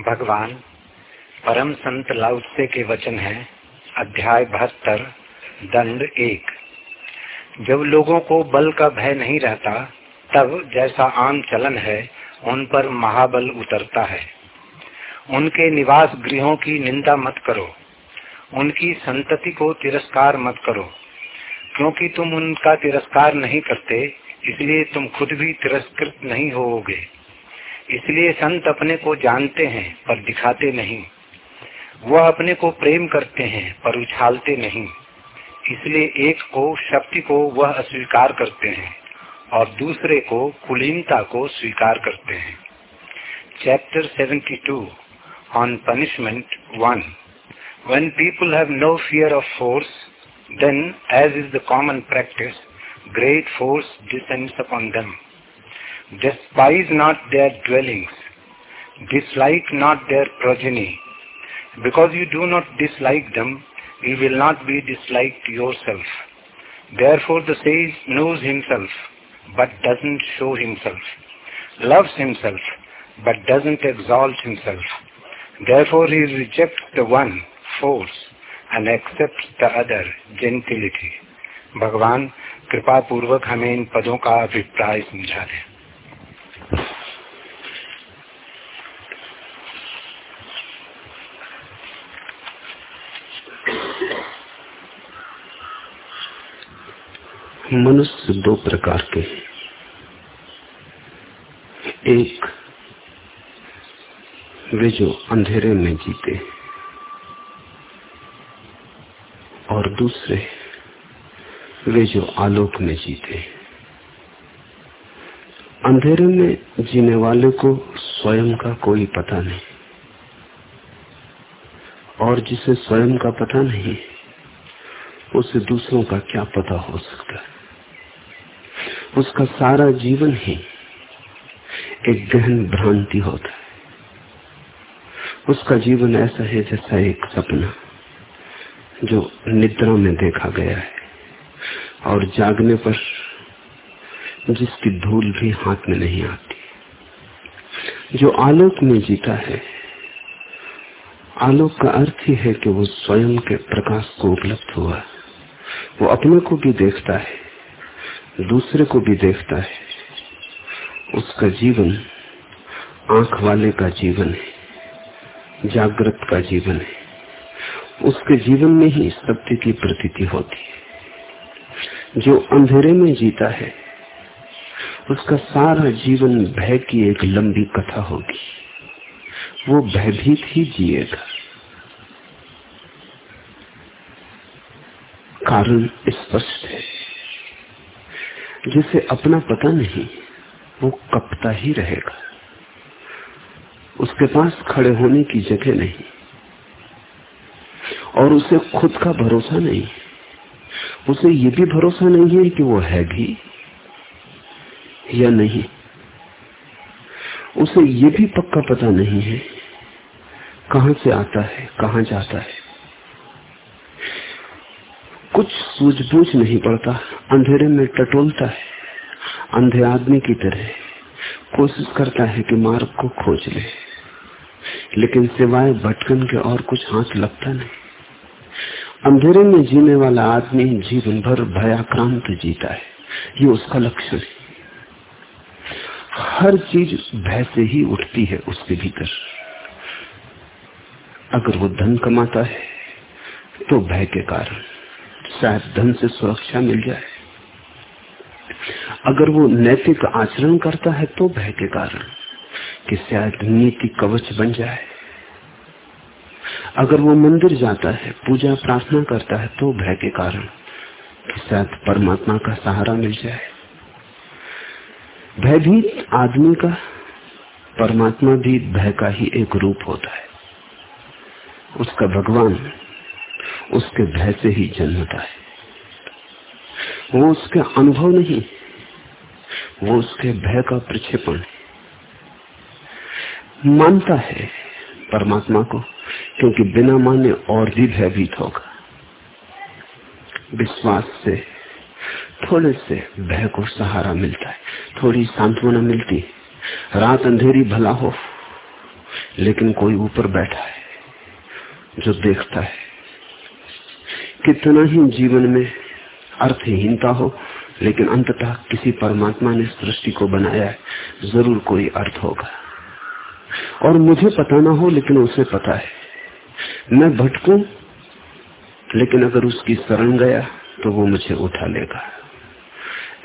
भगवान, परम संत लाउसे के वचन है, अध्याय बहत्तर, दंड एक। जब लोगों को बल का भय नहीं रहता, तब जैसा आम चलन है, उन पर महाबल उतरता है। उनके निवास गृहों की निंदा मत करो। उनकी संतति को तिरस्कार मत करो। क्योंकि तुम उनका तिरस्कार नहीं करते, इसलिए तुम खुद भी तिरस्कृत नहीं होोगे इसलिए संत अपने को जानते हैं, पर दिखाते नहीं। वह अपने को प्रेम करते हैं, पर उछालते नहीं। इसलिए एक को शक्ति को वह अस्वीकार करते हैं, और दूसरे को कुलीनता को स्वीकार करते हैं। Chapter 72 on punishment one when people have no fear of force then, as is the common practice, great force descends upon them. Despise not their dwellings, dislike not their progeny. Because you do not dislike them, you will not be disliked yourself. Therefore the sage knows himself, but doesn't show himself, loves himself, but doesn't exalt himself. Therefore he rejects the one, force, and accepts the other, gentility. भगवान कृपा पूर्वक हमें इन पदों का अभिप्राय समझा दें मनुष्य दो प्रकार के हैं। एक, वे जो अंधेरे में जीते और दूसरे, वे जो आलोक में जीते अंधेरे में जीने वाले को स्वयं का कोई पता नहीं। और जिसे स्वयं का पता नहीं, उसे दूसरों का क्या पता हो सकता है? उसका सारा जीवन ही एक गहन भ्रांति होता है। उसका जीवन ऐसा है जैसा एक सपना जो निद्रा में देखा गया है और जागने पर जिसकी धूल भी हाथ में नहीं आती। जो आलोक में जीता है, आलोक का अर्थ ही है कि वो स्वयं के प्रकाश को उपलब्ध हुआ, वो अपने को भी देखता है। दूसरे को भी देखता है। उसका जीवन आँख वाले का जीवन है, जागृत का जीवन है। उसके जीवन में ही सत्य की प्रतीति होती है। जो अंधेरे में जीता है, उसका सारा जीवन भय की एक लंबी कथा होगी। वो भयभीत ही जिएगा। कारण स्पष्ट है। जिसे अपना पता नहीं, वो कपता ही रहेगा। उसके पास खड़े होने की जगह नहीं और उसे खुद का भरोसा नहीं। उसे ये भी भरोसा नहीं है कि वो है भी या नहीं। उसे ये भी पक्का पता नहीं है कहाँ से आता है, कहाँ जाता है। कुछ सूझबूझ नहीं पड़ता। अंधेरे में टटोलता है। अंधे आदमी की तरह कोशिश करता है कि मार्ग को खोज ले। लेकिन सिवाय भटकन के और कुछ हाथ लगता नहीं। अंधेरे में जीने वाला आदमी जीवन भर भयाक्रांत जीता है। ये उसका लक्षण है। हर चीज़ भय से ही उठती है उसके भीतर। अगर वो धन कमाता है तो भय के कारण। शायद धन से सुरक्षा मिल जाए। अगर वो नैतिक आचरण करता है तो भय के कारण कि शायद नीति कवच बन जाए। अगर वो मंदिर जाता है, पूजा प्रार्थना करता है तो भय के कारण कि शायद परमात्मा का सहारा मिल जाए। भयभीत आदमी का, परमात्मा भी भय का ही एक रूप होता है। उसका भगवान उसके भय से ही जन्मता है। वो उसके अनुभव नहीं, वो उसके भय का प्रक्षेपण है। मानता है परमात्मा को, क्योंकि बिना माने और भी भयभीत होगा। विश्वास से, थोड़े से भय को सहारा मिलता है, थोड़ी सांत्वना मिलती है। रात अंधेरी भला हो, लेकिन कोई ऊपर बैठा है, जो देखता है। कितना ही जीवन में अर्थहीनता हो, लेकिन अंततः किसी परमात्मा ने सृष्टि को बनाया है, ज़रूर कोई अर्थ होगा। और मुझे पता ना हो, लेकिन उसे पता है। मैं भटकू, लेकिन अगर उसकी शरण गया तो वो मुझे उठा लेगा।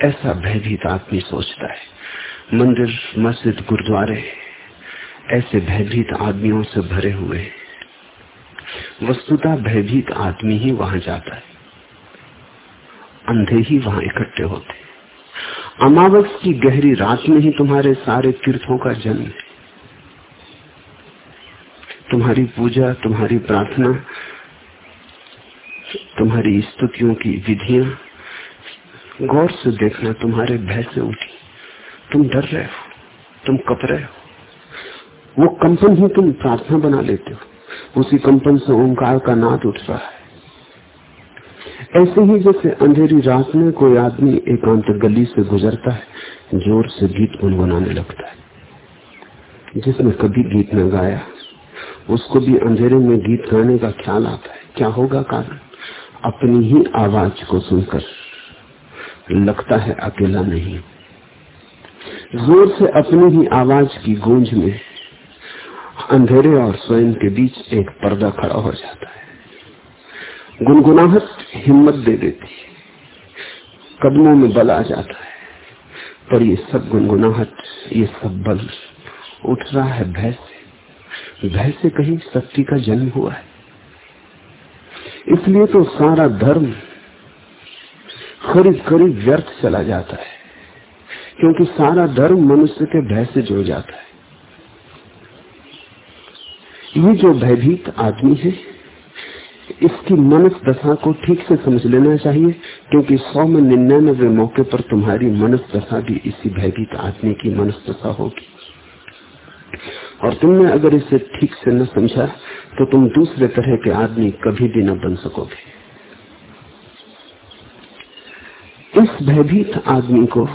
ऐसा भयभीत आदमी सोचता है। मंदिर, मस्जिद, गुरुद्वारे, ऐसे भयभीत आदमियों से भरे हुए वस्तुता भयभीत आदमी ही वहाँ जाता है। अंधे ही वहाँ इकट्ठे होते अमावस की गहरी रात में ही तुम्हारे सारे तीर्थों का जन्म है। तुम्हारी पूजा, तुम्हारी प्रार्थना, तुम्हारी स्तुतियों की विधियाँ, गौर से देखना तुम्हारे भय से उठी। तुम डर रहे हो, तुम कप रहे हो। वो कंपन ही तुम प्रार्थना बना लेते हो। उसी कंपन से ओंकार का नाद उठ रहा है। ऐसे ही जैसे अंधेरी रात में कोई आदमी एकांत गली से गुजरता है, ज़ोर से गीत गुनगुनाने लगता है। जिसने कभी गीत न गाया, उसको भी अंधेरे में गीत गाने का ख्याल आता है। क्या होगा कारण? अपनी ही आवाज़ को सुनकर लगता है अकेला नहीं। ज़ोर से अपनी ही आवाज़ की गूंज में अंधेरे और स्वयं के बीच एक पर्दा खड़ा हो जाता है। गुनगुनाहट हिम्मत दे देती है। कदमों में बल आ जाता है। पर ये सब गुनगुनाहट, ये सब बल उठ रहा है भय से। भय से कहीं शक्ति का जन्म हुआ है। इसलिए तो सारा धर्म करीब करीब व्यर्थ चला जाता है, क्योंकि सारा धर्म मनुष्य के भय से जुड़ जाता है। ये जो भयभीत आदमी है, इसकी मनस दशा को ठीक से समझ लेना चाहिए, क्योंकि सौ में निन्यानवे मौके पर तुम्हारी मनस दशा भी इसी भयभीत आदमी की मनस दशा होगी। और तुमने अगर इसे ठीक से न समझा तो तुम दूसरे तरह के आदमी कभी भी न बन सकोगे। इस भयभीत आदमी को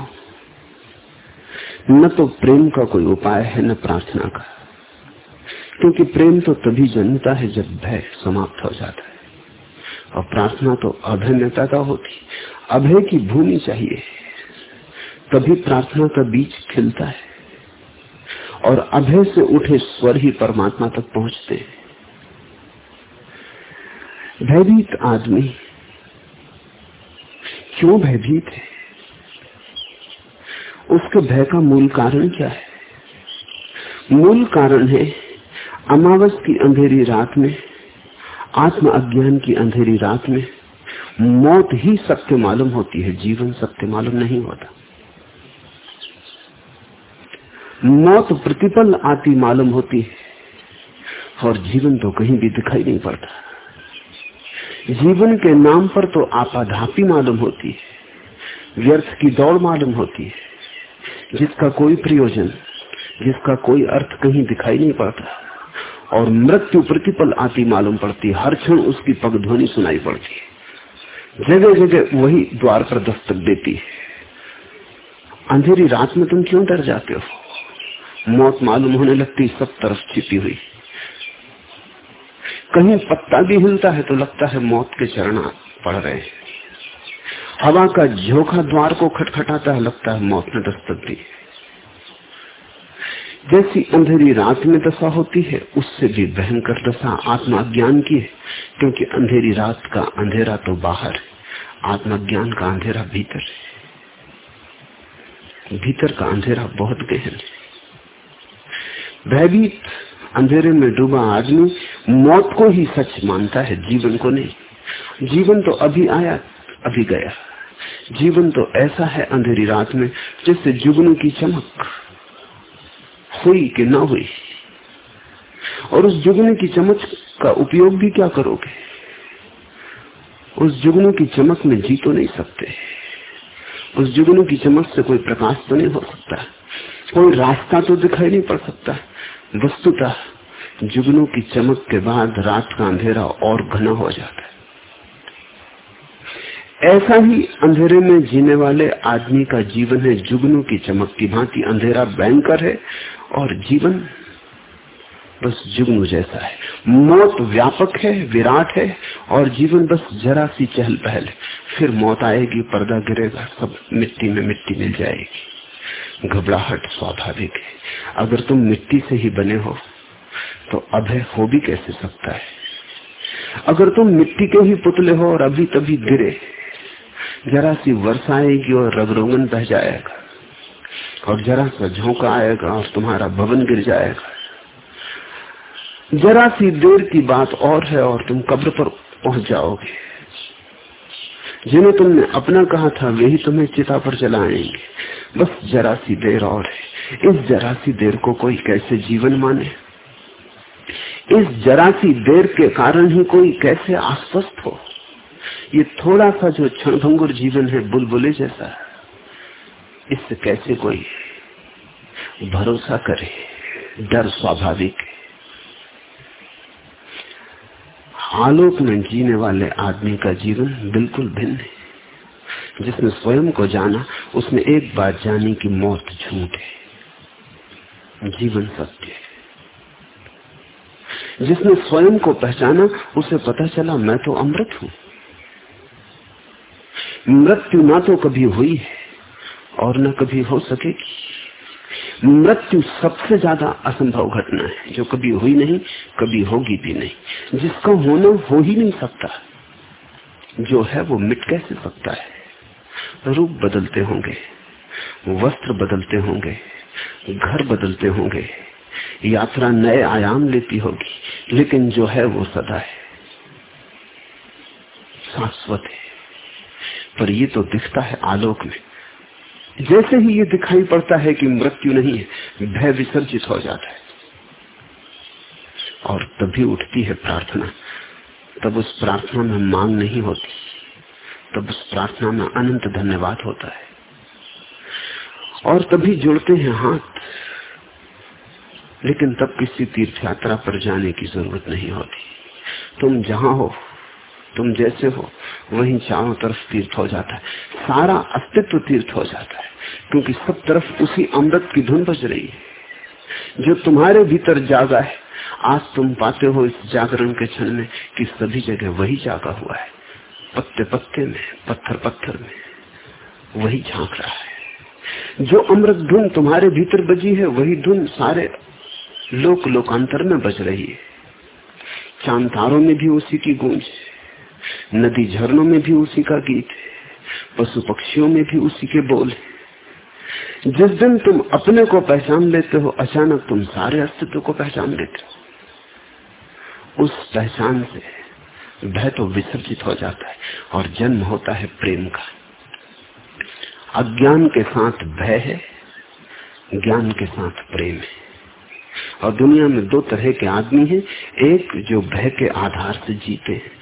न तो प्रेम का कोई उपाय है, न प्रार्थना का। क्योंकि प्रेम तो तभी जन्मता है जब भय समाप्त हो जाता है। और प्रार्थना तो अभय का होती अभय की भूमि चाहिए। तभी प्रार्थना का बीज खिलता है। और अभय से उठे स्वर ही परमात्मा तक पहुँचते हैं। भयभीत आदमी क्यों भयभीत है? उसके भय का मूल कारण क्या है? मूल कारण है अमावस की अंधेरी रात में, आत्म अज्ञान की अंधेरी रात में, मौत ही सत्य मालूम होती है, जीवन सत्य मालूम नहीं होता। मौत प्रतिपल आती मालूम होती है, और जीवन तो कहीं भी दिखाई नहीं पड़ता। जीवन के नाम पर तो आपाधापी मालूम होती है, व्यर्थ की दौड़ मालूम होती है, जिसका कोई प्रयोजन, जिसका कोई अर्थ कहीं दिखाई नहीं पड़ता। और मृत्यु प्रतिपल आती मालूम पड़ती, हर क्षण उसकी पगध्वनि सुनाई पड़ती। है जगह जगह वही द्वार पर दस्तक देती है। अंधेरी रात में तुम क्यों डर जाते हो? मौत मालूम होने लगती, सब तरफ़ छिपी हुई। कहीं पत्ता भी हिलता है तो लगता है मौत के चरण पड़ रहे हैं। हवा का झोंका द्वार को खटखटाता है, लगता है मौत ने दस्तक दी। है जैसी अंधेरी रात में दशा होती है, उससे भी भयंकर दशा आत्माज्ञान की है, क्योंकि अंधेरी रात का अंधेरा तो बाहर है, आत्मज्ञान का अंधेरा भीतर है। भीतर का अंधेरा बहुत गहन है। भयभीत अंधेरे में डूबा आदमी मौत को ही सच मानता है, जीवन को नहीं। जीवन तो अभी आया, अभी गया। जीवन तो ऐसा है अंधेरी रात में, जैसे जुगनू की चमक। हुई कि ना हुई। और उस जुगनू की चमक का उपयोग भी क्या करोगे? उस जुगनू की चमक में जी तो नहीं सकते। उस जुगनू की चमक से कोई प्रकाश तो नहीं हो सकता। कोई रास्ता तो दिखाई नहीं पड़ सकता। वस्तुतः जुगनू की चमक के बाद रात का अंधेरा और घना हो जाता है। ऐसा ही अंधेरे में जीने वाले आदमी का जीवन है। जुगनू की चमक की भांति अंधेरा भयंकर है और जीवन बस जुग्न जैसा है। मौत व्यापक है, विराट है, और जीवन बस जरा सी चहल पहल फिर मौत आएगी, पर्दा गिरेगा, सब मिट्टी में मिट्टी मिल जाएगी। घबराहट स्वाभाविक है। अगर तुम मिट्टी से ही बने हो तो अभय हो भी कैसे सकता है? अगर तुम मिट्टी के ही पुतले हो और अभी तभी गिरे, जरा सी वर्षा आएगी और रगरोगन बह जाएगा। और जरा सा झोंका आएगा और तुम्हारा भवन गिर जाएगा। जरा सी देर की बात और है और तुम कब्र पर पहुँच जाओगे। जिन्हें तुमने अपना कहा था, वही तुम्हें चिता पर चलाएँगे बस जरा सी देर और है। इस जरा सी देर को कोई कैसे जीवन माने? इस जरा सी देर के कारण ही कोई कैसे आश्वस्त हो? ये थोड़ा सा जो क्षणभंगुर जीवन है, बुलबुले जैसा है। इससे कैसे कोई भरोसा करे? डर स्वाभाविक है। आलोक में जीने वाले आदमी का जीवन बिल्कुल भिन्न है। जिसने स्वयं को जाना, उसने एक बात जानी कि मौत झूठ है। जीवन सत्य है। जिसने स्वयं को पहचाना, उसे पता चला, मैं तो अमृत हूँ। मृत्यु ना तो कभी हुई है। और न कभी हो सकेगी। मृत्यु सबसे ज़्यादा असंभव घटना है, जो कभी हुई नहीं, कभी होगी भी नहीं। जिसका होना हो ही नहीं सकता, जो है वो मिट कैसे सकता है? रूप बदलते होंगे, वस्त्र बदलते होंगे, घर बदलते होंगे, यात्रा नए आयाम लेती होगी, लेकिन जो है वो सदा है। शाश्वत है। पर ये तो दिखता है आलोक में। जैसे ही ये दिखाई पड़ता है कि मृत्यु नहीं है, भय विसर्जित हो जाता है। और तभी उठती है प्रार्थना। तब उस प्रार्थना में मांग नहीं होती। तब उस प्रार्थना में अनंत धन्यवाद होता है। और तभी जुड़ते हैं हाथ। लेकिन तब किसी तीर्थ यात्रा पर जाने की ज़रूरत नहीं होती। तुम जहाँ हो तुम जैसे हो, वहीं चारों तरफ़ तीर्थ हो जाता है। सारा अस्तित्व तीर्थ हो जाता है, क्योंकि सब तरफ़ उसी अमृत की धुन बज रही है। जो तुम्हारे भीतर जागा है, आज तुम पाते हो इस जागरण के क्षण में कि सभी जगह वही जागा हुआ है। पत्ते पत्ते में पत्थर पत्थर में, वही झाँक रहा है। जो अमृत धुन तुम्हारे भीतर बजी है, वही धुन सारे लोक लोकांतर में बज रही है। चाँद तारों में भी उसी की गूंज नदी झरनों में भी उसी का गीत है, पशु पक्षियों में भी उसी के बोल है। जिस दिन तुम अपने को पहचान लेते हो, अचानक तुम सारे अस्तित्व को पहचान लेते हो। उस पहचान से भय तो विसर्जित हो जाता है और जन्म होता है प्रेम का। अज्ञान के साथ भय है, ज्ञान के साथ प्रेम है। और दुनिया में दो तरह के आदमी हैं, एक जो भय के आधार से जीते हैं।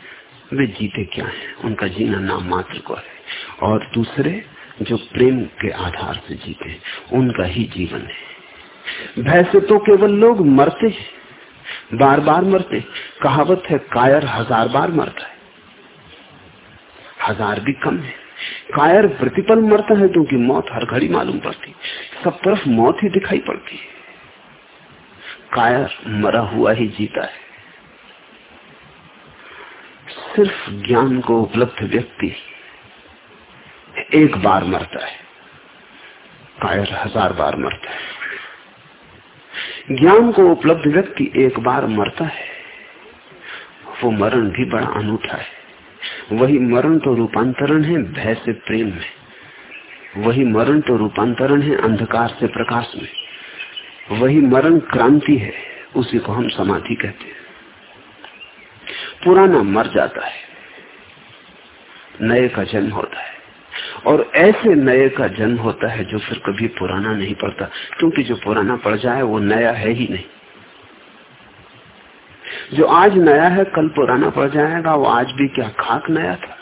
वे जीते क्या हैं? उनका जीना नाम मात्र को है। और दूसरे जो प्रेम के आधार से जीते उनका ही जीवन है। भय से तो केवल लोग मरते हैं। बार बार मरते कहावत है, कायर हज़ार बार मरता है। हज़ार भी कम है। कायर प्रतिपल मरता है क्योंकि मौत हर घड़ी मालूम पड़ती सब तरफ़ मौत ही दिखाई पड़ती है। कायर मरा हुआ ही जीता है। सिर्फ़ ज्ञान को उपलब्ध व्यक्ति एक बार मरता है कायर हज़ार बार मरता है। ज्ञान को उपलब्ध व्यक्ति एक बार मरता है, वो मरण भी बड़ा अनूठा है। वही मरण तो रूपांतरण है, भय से प्रेम में वही मरण तो रूपांतरण है, अंधकार से प्रकाश में। वही मरण क्रांति है, उसी को हम समाधि कहते हैं। पुराना मर जाता है, नए का जन्म होता है। और ऐसे नए का जन्म होता है जो फिर कभी पुराना नहीं पड़ता, क्योंकि जो पुराना पड़ जाए वो नया है ही नहीं। जो आज नया है, कल पुराना पड़ जाएगा, वो आज भी क्या खाक नया था,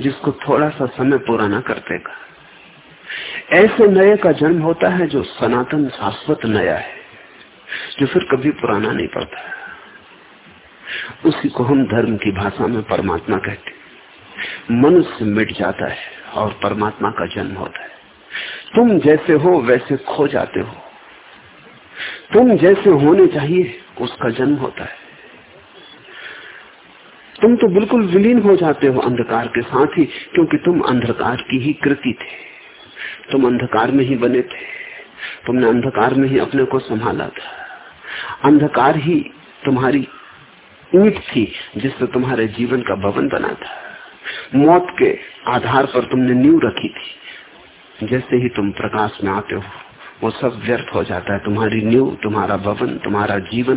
जिसको थोड़ा सा समय पुराना कर देगा। ऐसे नए का जन्म होता है जो सनातन शाश्वत नया है, जो फिर कभी पुराना नहीं पड़ता। उसी को हम धर्म की भाषा में परमात्मा कहते मनुष्य मिट जाता है और परमात्मा का जन्म होता है। तुम जैसे हो, वैसे खो जाते हो। तुम जैसे होने चाहिए, उसका जन्म होता है। तुम तो बिल्कुल विलीन हो जाते हो अंधकार के साथ ही, क्योंकि तुम अंधकार की ही कृति थे। तुम अंधकार में ही बने थे। तुमने अंधकार में ही अपने को संभाला था। अंधकार ही तुम्हारी ईट थी जिससे तुम्हारे जीवन का भवन बना था। मौत के आधार पर तुमने नींव रखी थी। जैसे ही तुम प्रकाश में आते हो, वो सब व्यर्थ हो जाता है। तुम्हारी नींव, तुम्हारा भवन, तुम्हारा जीवन,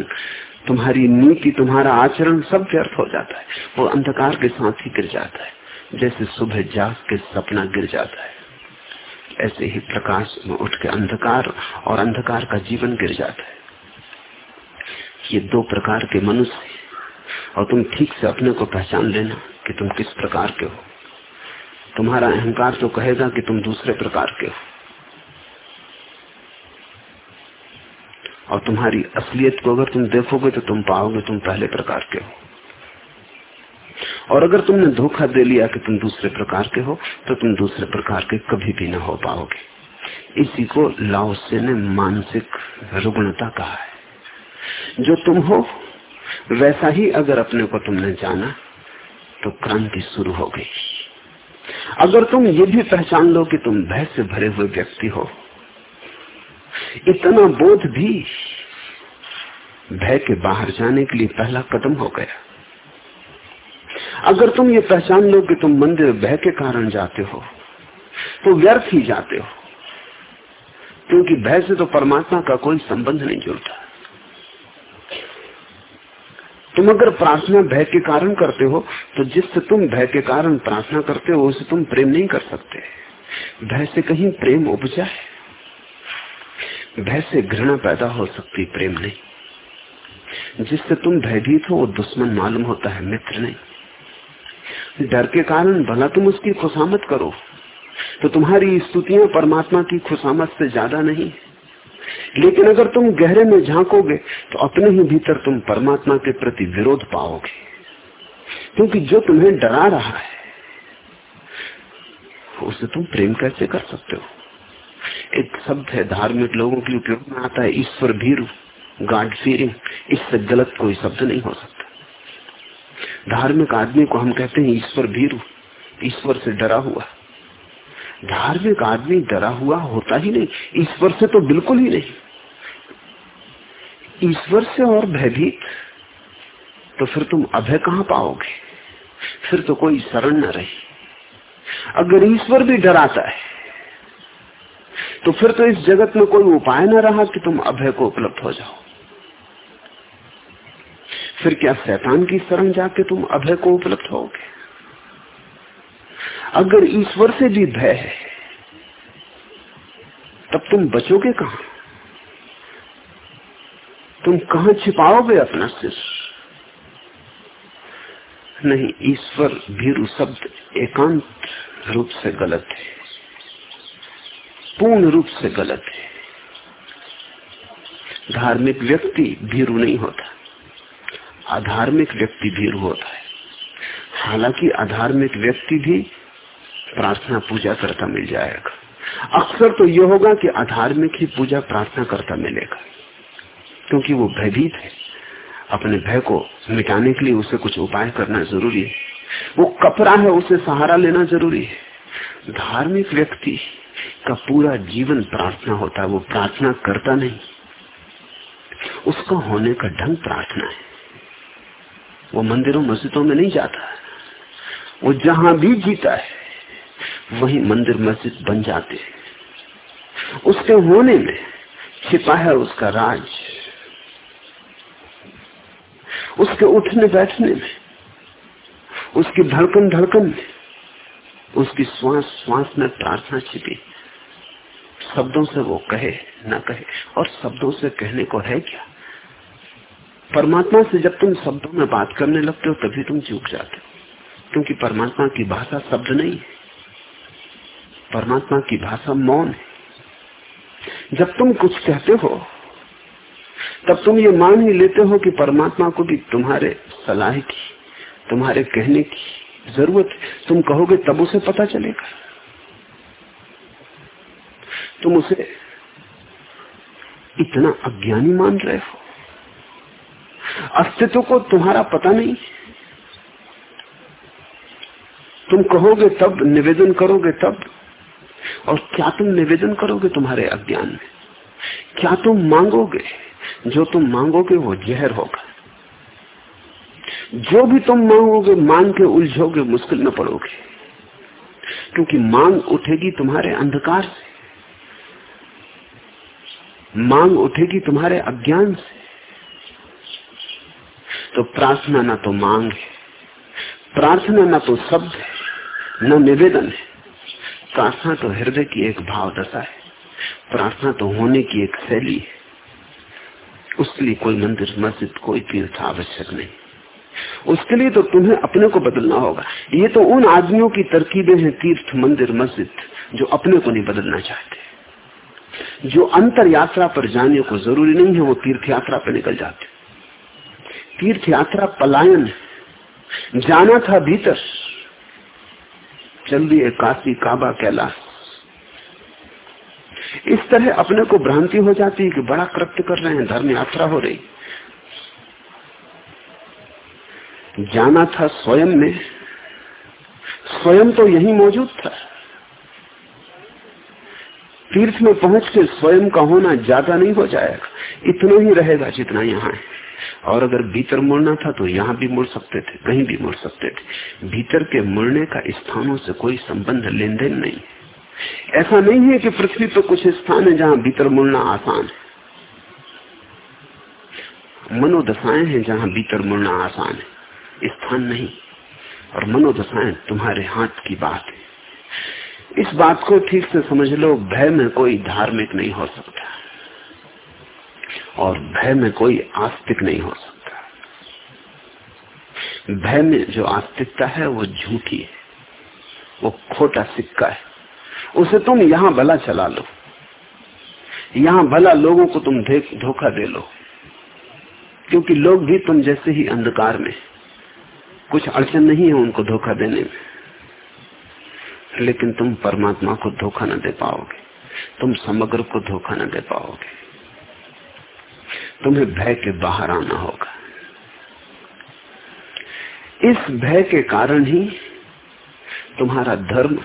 तुम्हारी नीति, तुम्हारा आचरण सब व्यर्थ हो जाता है। वो अंधकार के साथ ही गिर जाता है। जैसे सुबह जाग के सपना गिर जाता है। ऐसे ही प्रकाश में उठ के अंधकार और अंधकार का जीवन गिर जाता है। ये दो प्रकार के मनुष्य और तुम ठीक से अपने को पहचान लेना कि तुम किस प्रकार के हो। तुम्हारा अहंकार तो कहेगा कि तुम दूसरे प्रकार के हो। और तुम्हारी असलियत को अगर तुम देखोगे तो तुम पाओगे तुम पहले प्रकार के हो। और अगर तुमने धोखा दे लिया कि तुम दूसरे प्रकार के हो तो तुम दूसरे प्रकार के कभी भी ना हो पाओगे। इसी को लाओसे ने मानसिक रुग्णता कहा है। जो तुम हो वैसा ही अगर अपने को तुमने जाना तो क्रांति शुरू हो गई। अगर तुम ये भी पहचान लो कि तुम भय से भरे हुए व्यक्ति हो, इतना बोध भी भय के बाहर जाने के लिए पहला कदम हो गया। अगर तुम ये पहचान लो कि तुम मंदिर भय के कारण जाते हो तो व्यर्थ ही जाते हो, क्योंकि भय से तो परमात्मा का कोई संबंध नहीं जुड़ता। तुम अगर प्रार्थना भय के कारण करते हो तो जिससे तुम भय के कारण प्रार्थना करते हो, उसे तुम प्रेम नहीं कर सकते। भय से कहीं प्रेम उपजा है? भय से घृणा पैदा हो सकती प्रेम नहीं। जिससे तुम भयभीत हो, वो दुश्मन मालूम होता है, मित्र नहीं। डर के कारण भला तुम उसकी खुशामत करो तो तुम्हारी स्तुतियाँ परमात्मा की खुशामत से ज़्यादा नहीं। है लेकिन अगर तुम गहरे में झांकोगे तो अपने ही भीतर तुम परमात्मा के प्रति विरोध पाओगे। क्योंकि जो तुम्हें डरा रहा है, उसे तुम प्रेम कैसे कर सकते हो? एक शब्द है, धार्मिक लोगों के उपयोग में आता है, ईश्वर भीरु गाड फीरिंग इससे गलत कोई शब्द नहीं हो सकता। धार्मिक आदमी को हम कहते हैं ईश्वर भीरु, ईश्वर से डरा हुआ। धार्मिक आदमी डरा हुआ होता ही नहीं, ईश्वर से तो बिल्कुल ही नहीं। ईश्वर से और भयभीत तो फिर तुम अभय कहाँ पाओगे? फिर तो कोई शरण न रही। अगर ईश्वर भी डराता है तो फिर तो इस जगत में कोई उपाय न रहा कि तुम अभय को उपलब्ध हो जाओ। फिर क्या शैतान की शरण जाके तुम अभय को उपलब्ध होगे? अगर ईश्वर से भी भय है, तब तुम बचोगे कहा? तुम कहा छिपाओगे अपना सिर? नहीं, ईश्वर भीरु शब्द एकांत रूप से गलत है। पूर्ण रूप से गलत है। धार्मिक व्यक्ति भीरु नहीं होता। अधार्मिक व्यक्ति भीरु होता है। हालाँकि अधार्मिक व्यक्ति भी प्रार्थना पूजा करता मिल जाएगा। अक्सर तो यह होगा कि अधार्मिक ही पूजा प्रार्थना करता मिलेगा। क्योंकि वो भयभीत है। अपने भय को मिटाने के लिए उसे कुछ उपाय करना ज़रूरी है। वो कपड़ा है, उसे सहारा लेना ज़रूरी है। धार्मिक व्यक्ति का पूरा जीवन प्रार्थना होता है, वो प्रार्थना करता नहीं। उसका होने का ढंग प्रार्थना है। वो मंदिरों, मस्जिदों में नहीं जाता वो जहाँ भी जीता है, वही मंदिर, मस्जिद बन जाते हैं। उसके होने में छिपा है उसका राज। उसके उठने बैठने में, उसकी धड़कन धड़कन में, उसकी श्वास श्वास में प्रार्थना छिपी। शब्दों से वो कहे, ना कहे। और शब्दों से कहने को है क्या परमात्मा से जब तुम शब्दों में बात करने लगते हो, तभी तुम चूक जाते हो। क्योंकि परमात्मा की भाषा शब्द नहीं है। परमात्मा की भाषा मौन है। जब तुम कुछ कहते हो तब तुम ये मान ही लेते हो कि परमात्मा को भी तुम्हारे सलाह की, तुम्हारे कहने की ज़रूरत तुम कहोगे तब उसे पता चलेगा। तुम उसे इतना अज्ञानी मान रहे हो। अस्तित्व को तुम्हारा पता नहीं। तुम कहोगे तब निवेदन करोगे तब, और क्या तुम निवेदन करोगे तुम्हारे अज्ञान में? क्या तुम मांगोगे? जो तुम मांगोगे वो जहर होगा। जो भी तुम मांगोगे, मांग के उलझोगे, मुश्किल में पड़ोगे। क्योंकि मांग उठेगी तुम्हारे अंधकार से। मांग उठेगी तुम्हारे अज्ञान से। तो प्रार्थना ना तो मांग है। प्रार्थना ना तो शब्द है, न निवेदन है। प्रार्थना तो हृदय की एक भाव दशा है। प्रार्थना तो होने की एक शैली है। उसके लिए कोई मंदिर, मस्जिद, कोई तीर्थ आवश्यक नहीं। उसके लिए तो तुम्हें अपने को बदलना होगा। ये तो उन आदमियों की तरकीबें हैं, तीर्थ, मंदिर, मस्जिद, जो अपने को नहीं बदलना चाहते। जो अंतर यात्रा पर जाने को ज़रूरी नहीं है, वो तीर्थ यात्रा पर निकल जाते। तीर्थ यात्रा पलायन जाना था भीतर। चल दिए काशी, काबा, कैलाश। तरह अपने को भ्रांति हो जाती है कि बड़ा कृत्य कर रहे हैं, धर्म यात्रा हो रही। जाना था स्वयं में, स्वयं तो यही मौजूद था। तीर्थ में पहुँच के स्वयं का होना ज़्यादा नहीं हो जाएगा, इतना ही रहेगा जितना यहाँ है। और अगर भीतर मुड़ना था तो यहाँ भी मुड़ सकते थे, कहीं भी मुड़ सकते थे। भीतर के मुड़ने का स्थानों से कोई संबंध लेन देन नहीं। ऐसा नहीं है कि पृथ्वी पर कुछ स्थान है जहाँ भीतर मुड़ना आसान है। मनोदशाएँ हैं जहाँ भीतर मुड़ना आसान है। स्थान नहीं, और मनोदशाएँ तुम्हारे हाथ की बात है। इस बात को ठीक से समझ लो, भय में कोई धार्मिक नहीं हो सकता। और भय में कोई आस्तिक नहीं हो सकता। भय में जो आस्तिकता है, वो झूठी है। वो खोटा सिक्का है। उसे तुम यहाँ भला चला लो। यहाँ भला लोगों को तुम धोखा दे लो। क्योंकि लोग भी तुम जैसे ही अंधकार में कुछ अड़चन नहीं है उनको धोखा देने में। लेकिन तुम परमात्मा को धोखा न दे पाओगे। तुम समग्र को धोखा न दे पाओगे। तुम्हें भय के बाहर आना होगा। इस भय के कारण ही तुम्हारा धर्म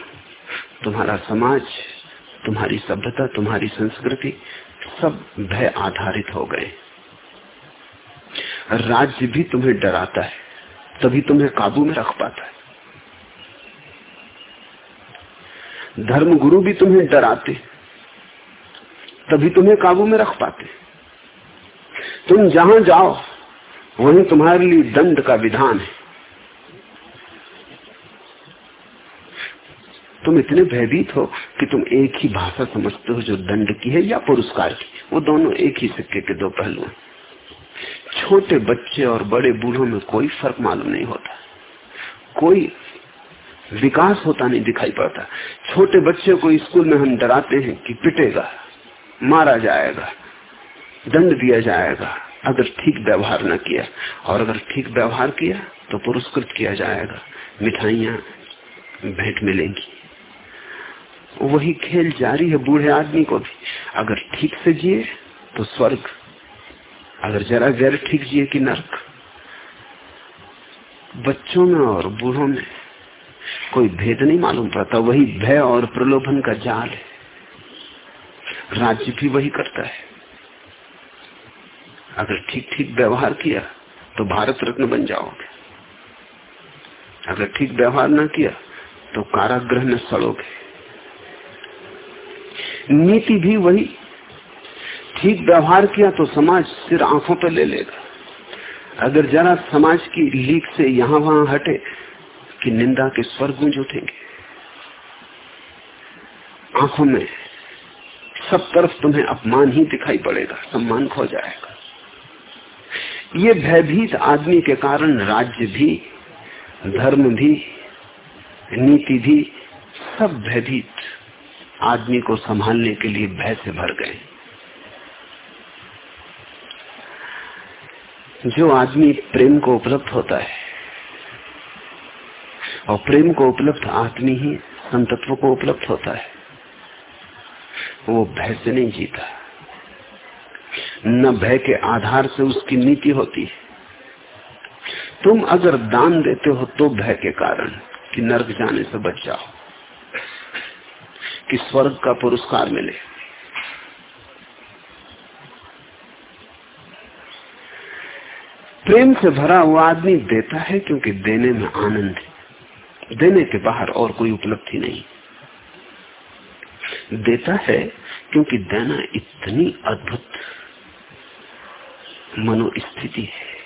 तुम्हारा समाज, तुम्हारी सभ्यता, तुम्हारी संस्कृति सब भय आधारित हो गए। राज्य भी तुम्हें डराता है, तभी तुम्हें काबू में रख पाता है। धर्म गुरु भी तुम्हें डराते, तभी तुम्हें काबू में रख पाते। तुम जहाँ जाओ, वहीं तुम्हारे लिए दंड का विधान है। तुम इतने भयभीत हो कि तुम एक ही भाषा समझते हो जो दंड की है या पुरस्कार की वो दोनों एक ही सिक्के के दो पहलू हैं। छोटे बच्चे और बड़े बूढ़ों में कोई फ़र्क मालूम नहीं होता। कोई विकास होता नहीं दिखाई पड़ता। छोटे बच्चे को स्कूल में हम डराते हैं कि पिटेगा, मारा जाएगा, दंड दिया जाएगा, अगर ठीक व्यवहार न किया। और अगर ठीक व्यवहार किया तो पुरस्कृत किया जाएगा। मिठाइया भेंट मिलेंगी। वही खेल जारी है बूढ़े आदमी को भी। अगर ठीक से जिए तो स्वर्ग। अगर जरा गैर ठीक जिए कि नर्क। बच्चों में और बूढ़ों में कोई भेद नहीं मालूम पड़ता। वही भय और प्रलोभन का जाल है। राज्य भी वही करता है। अगर ठीक ठीक व्यवहार किया तो भारत रत्न बन जाओगे। अगर ठीक व्यवहार ना किया तो कारागृह में सड़ोगे। नीति भी वही। ठीक व्यवहार किया तो समाज सिर आँखों पर ले लेगा। अगर जरा समाज की लीक से यहाँ वहाँ हटे कि निंदा के स्वर गूंज उठेंगे। आँखों में सब तरफ़ तुम्हें अपमान ही दिखाई पड़ेगा, सम्मान खो जाएगा। ये भयभीत आदमी के कारण राज्य भी, धर्म भी, नीति भी सब भयभीत। आदमी को संभालने के लिए भय से भर गए। जो आदमी प्रेम को उपलब्ध होता है, और प्रेम को उपलब्ध आदमी ही संतत्व को उपलब्ध होता है, वो भय से नहीं जीता। न भय के आधार से उसकी नीति होती है। तुम अगर दान देते हो तो भय के कारण कि नर्क जाने से बच जाओ। कि स्वर्ग का पुरस्कार मिले। प्रेम से भरा हुआ आदमी देता है क्योंकि देने में आनंद है। देने के बाहर और कोई उपलब्धि नहीं। देता है क्योंकि देना इतनी अद्भुत मनोस्थिति है।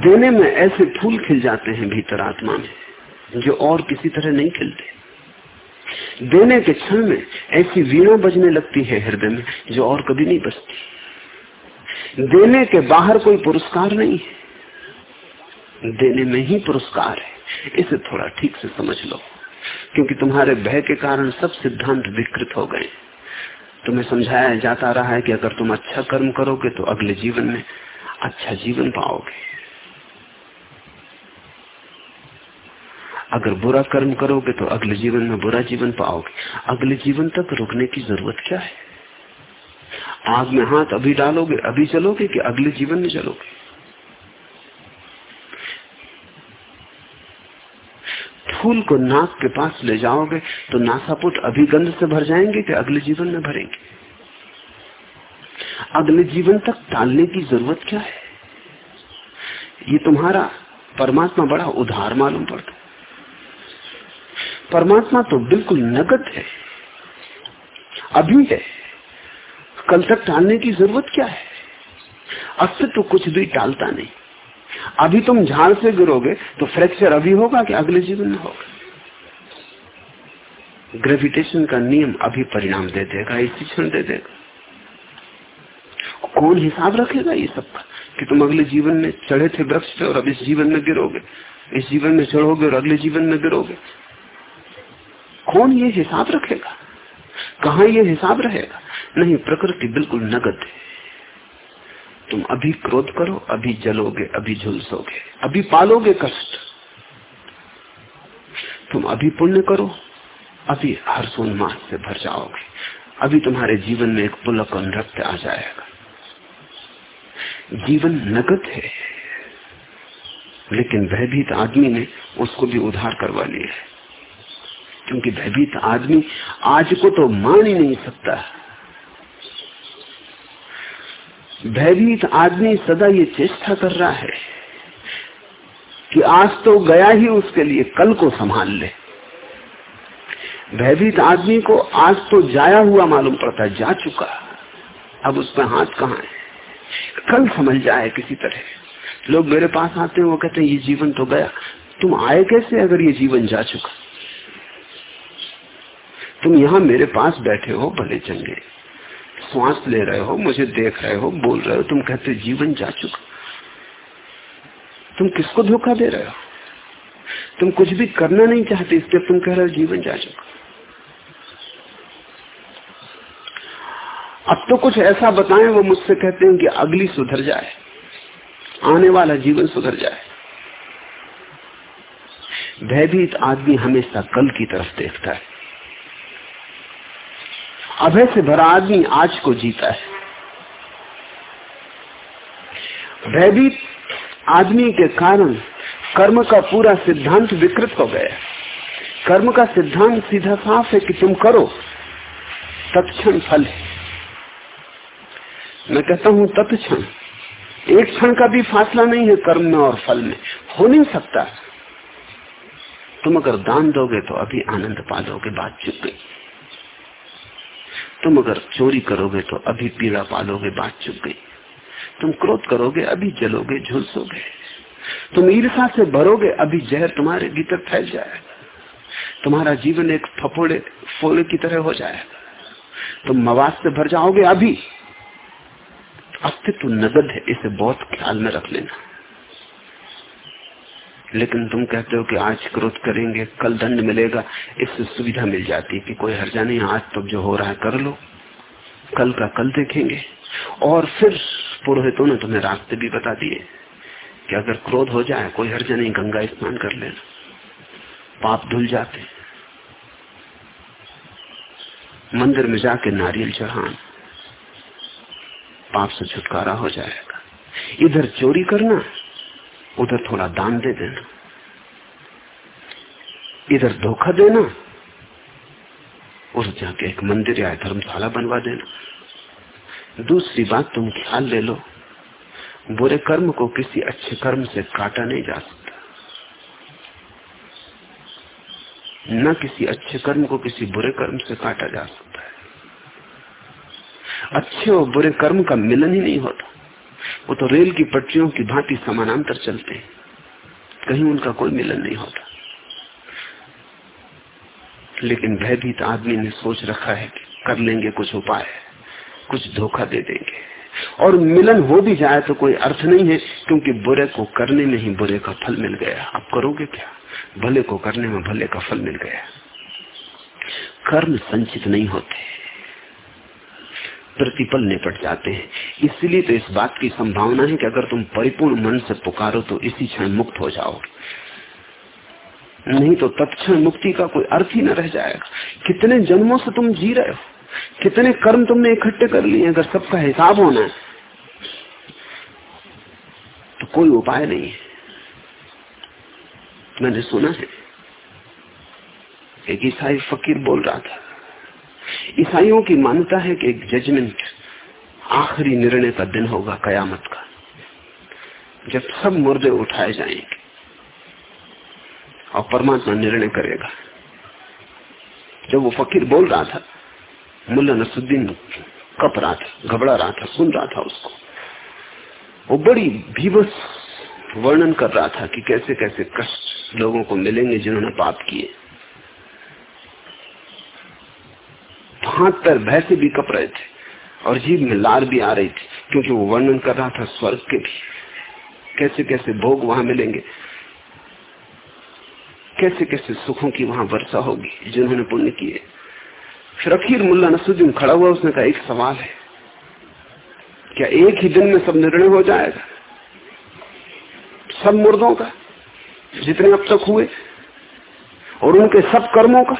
देने में ऐसे फूल खिल जाते हैं भीतर आत्मा में, जो और किसी तरह नहीं खिलते। देने के क्षण में ऐसी वीणा बजने लगती है हृदय में, जो और कभी नहीं बजती। देने के बाहर कोई पुरस्कार नहीं है। देने में ही पुरस्कार है। इसे थोड़ा ठीक से समझ लो, क्योंकि तुम्हारे भय के कारण सब सिद्धांत विकृत हो गए। तुम्हें समझाया जाता रहा है कि अगर तुम अच्छा कर्म करोगे तो अगले जीवन में अच्छा जीवन पाओगे। अगर बुरा कर्म करोगे तो अगले जीवन में बुरा जीवन पाओगे। अगले जीवन तक रुकने की ज़रूरत क्या है? आग में हाथ अभी डालोगे, अभी चलोगे कि अगले जीवन में चलोगे फूल को नाक के पास ले जाओगे तो नासापुट अभी गंध से भर जाएँगे कि अगले जीवन में भरेंगे। अगले जीवन तक टालने की ज़रूरत क्या है? ये तुम्हारा परमात्मा बड़ा उधार मालूम पड़ता परमात्मा तो बिल्कुल नगद है। अभी है। कल तक टालने की ज़रूरत क्या है? अस्तित्व तो कुछ भी टालता नहीं। अभी तुम झाड़ से गिरोगे तो फ्रैक्चर अभी होगा कि अगले जीवन में होगा? ग्रेविटेशन का नियम अभी परिणाम दे देगा, इसी क्षण दे देगा। कौन हिसाब रखेगा ये सब का कि तुम अगले जीवन में चढ़े थे वृक्ष पे और अब इस जीवन में गिरोगे। इस जीवन में चढ़ोगे और अगले जीवन में गिरोगे। कौन ये हिसाब रखेगा? कहा ये हिसाब रहेगा? नहीं, प्रकृति बिल्कुल नगद है। तुम अभी क्रोध करो, अभी जलोगे, अभी झुलसोगे, अभी पालोगे कष्ट। तुम अभी पुण्य करो, अभी हर्षोन्मास से भर जाओगे। अभी तुम्हारे जीवन में एक पुलक और नृत्य आ जाएगा। जीवन नगद है, लेकिन भयभीत आदमी ने उसको भी उधार करवा लिया है। क्योंकि भयभीत आदमी आज को तो मान ही नहीं सकता। भयभीत आदमी सदा ये चेष्टा कर रहा है कि आज तो गया ही उसके लिए, कल को संभाल ले। भयभीत आदमी को आज तो जाया हुआ मालूम पड़ता है जा चुका। अब उसमें हाथ कहाँ है? कल समझ जाए किसी तरह। लोग मेरे पास आते हैं, वो कहते हैं, ये जीवन तो गया। तुम आए कैसे अगर ये जीवन जा चुका? तुम यहाँ मेरे पास बैठे हो, भले चंगे। श्वास ले रहे हो, मुझे देख रहे हो, बोल रहे हो, तुम कहते जीवन जा चुका। तुम किसको धोखा दे रहे हो? तुम कुछ भी करना नहीं चाहते, इसलिए तुम कह रहे हो जीवन जा चुका। अब तो कुछ ऐसा बताएँ, वो मुझसे कहते हैं कि अगली सुधर जाए। आने वाला जीवन सुधर जाए। भयभीत आदमी हमेशा कल की तरफ़ देखता है। अभय से भरा आदमी आज को जीता है। भयभीत आदमी के कारण कर्म का पूरा सिद्धांत विकृत हो गया। कर्म का सिद्धांत सीधा साफ़ है कि तुम करो, तत्क्षण फल है। मैं कहता हूँ, तत्क्षण। एक क्षण का भी फासला नहीं है कर्म में और फल में। हो नहीं सकता। तुम अगर दान दोगे तो अभी आनंद पालोगे, बात चुप गई। तुम अगर चोरी करोगे तो अभी पीड़ा पालोगे, बात चुप गई। तुम क्रोध करोगे, अभी जलोगे, झुलसोगे। तुम ईर्षा से भरोगे, अभी जहर तुम्हारे भीतर फैल जाएगा तुम्हारा जीवन एक फपोड़े फोले की तरह हो जाएगा तुम मवाद से भर जाओगे अभी। अस्तित्व नगद है, इसे बहुत ख्याल में रख लेना। लेकिन तुम कहते हो कि आज क्रोध करेंगे, कल दंड मिलेगा इससे सुविधा मिल जाती है कि कोई हर्जा नहीं, आज तो जो हो रहा है कर लो। कल का कल देखेंगे। और फिर पुरोहितों ने तुम्हें रास्ते भी बता दिए कि अगर क्रोध हो जाए, कोई हर्जा नहीं, गंगा स्नान कर लेना। पाप धुल जाते। मंदिर में जाके नारियल चढ़ान। पाप से छुटकारा हो जाएगा। इधर चोरी करना। उधर थोड़ा दान दे देना। इधर धोखा देना। उस जाके एक मंदिर या धर्मशाला बनवा देना। दूसरी बात, तुम ख्याल ले लो। बुरे कर्म को किसी अच्छे कर्म से काटा नहीं जा सकता। न किसी अच्छे कर्म को किसी बुरे कर्म से काटा जा सकता है। अच्छे और बुरे कर्म का मिलन ही नहीं होता। वो तो रेल की पटरियों की भांति समानांतर चलते हैं। कहीं उनका कोई मिलन नहीं होता। लेकिन भयभीत आदमी ने सोच रखा है कि कर लेंगे कुछ उपाय, कुछ धोखा दे देंगे। और मिलन हो भी जाए तो कोई अर्थ नहीं है, क्योंकि बुरे को करने में ही बुरे का फल मिल गया। अब करोगे क्या? भले को करने में भले का फल मिल गया। कर्म संचित नहीं होते। प्रतिपल निपट जाते हैं। इसलिए तो इस बात की संभावना है कि अगर तुम परिपूर्ण मन से पुकारो तो इसी क्षण मुक्त हो जाओ नहीं तो तत्क्षण मुक्ति का कोई अर्थ ही न रह जाएगा। कितने जन्मों से तुम जी रहे हो? कितने कर्म तुमने इकट्ठे कर लिए अगर सबका हिसाब होना है तो कोई उपाय नहीं है। मैंने सुना है, एक ईसाई फकीर बोल रहा था ईसाइयों की मान्यता है कि एक जजमेंट आखिरी निर्णय का दिन होगा कयामत का। जब सब मुर्दे उठाए जाएँगे और परमात्मा निर्णय करेगा। जब वो फकीर बोल रहा था, मुल्ला नसुद्दीन कप रहा था, घबरा रहा था, सुन रहा था उसको। वो बड़ी भीवस वर्णन कर रहा था कि कैसे कैसे कष्ट लोगों को मिलेंगे जिन्होंने पाप किए। हाथ पैर भय से भी कप रहे थे और जीव में लार भी आ रही थी, क्योंकि वो वर्णन कर रहा था स्वर्ग के भी। कैसे कैसे भोग वहाँ मिलेंगे? कैसे कैसे सुखों की वहाँ वर्षा होगी, जिन्होंने पुण्य किए। फिर अखीर मुल्ला नसुद्दीन खड़ा हुआ, उसने कहा, एक सवाल है। क्या एक ही दिन में सब निर्णय हो जाएगा? सब मुर्दों का, जितने अब तक हुए, और उनके सब कर्मों का?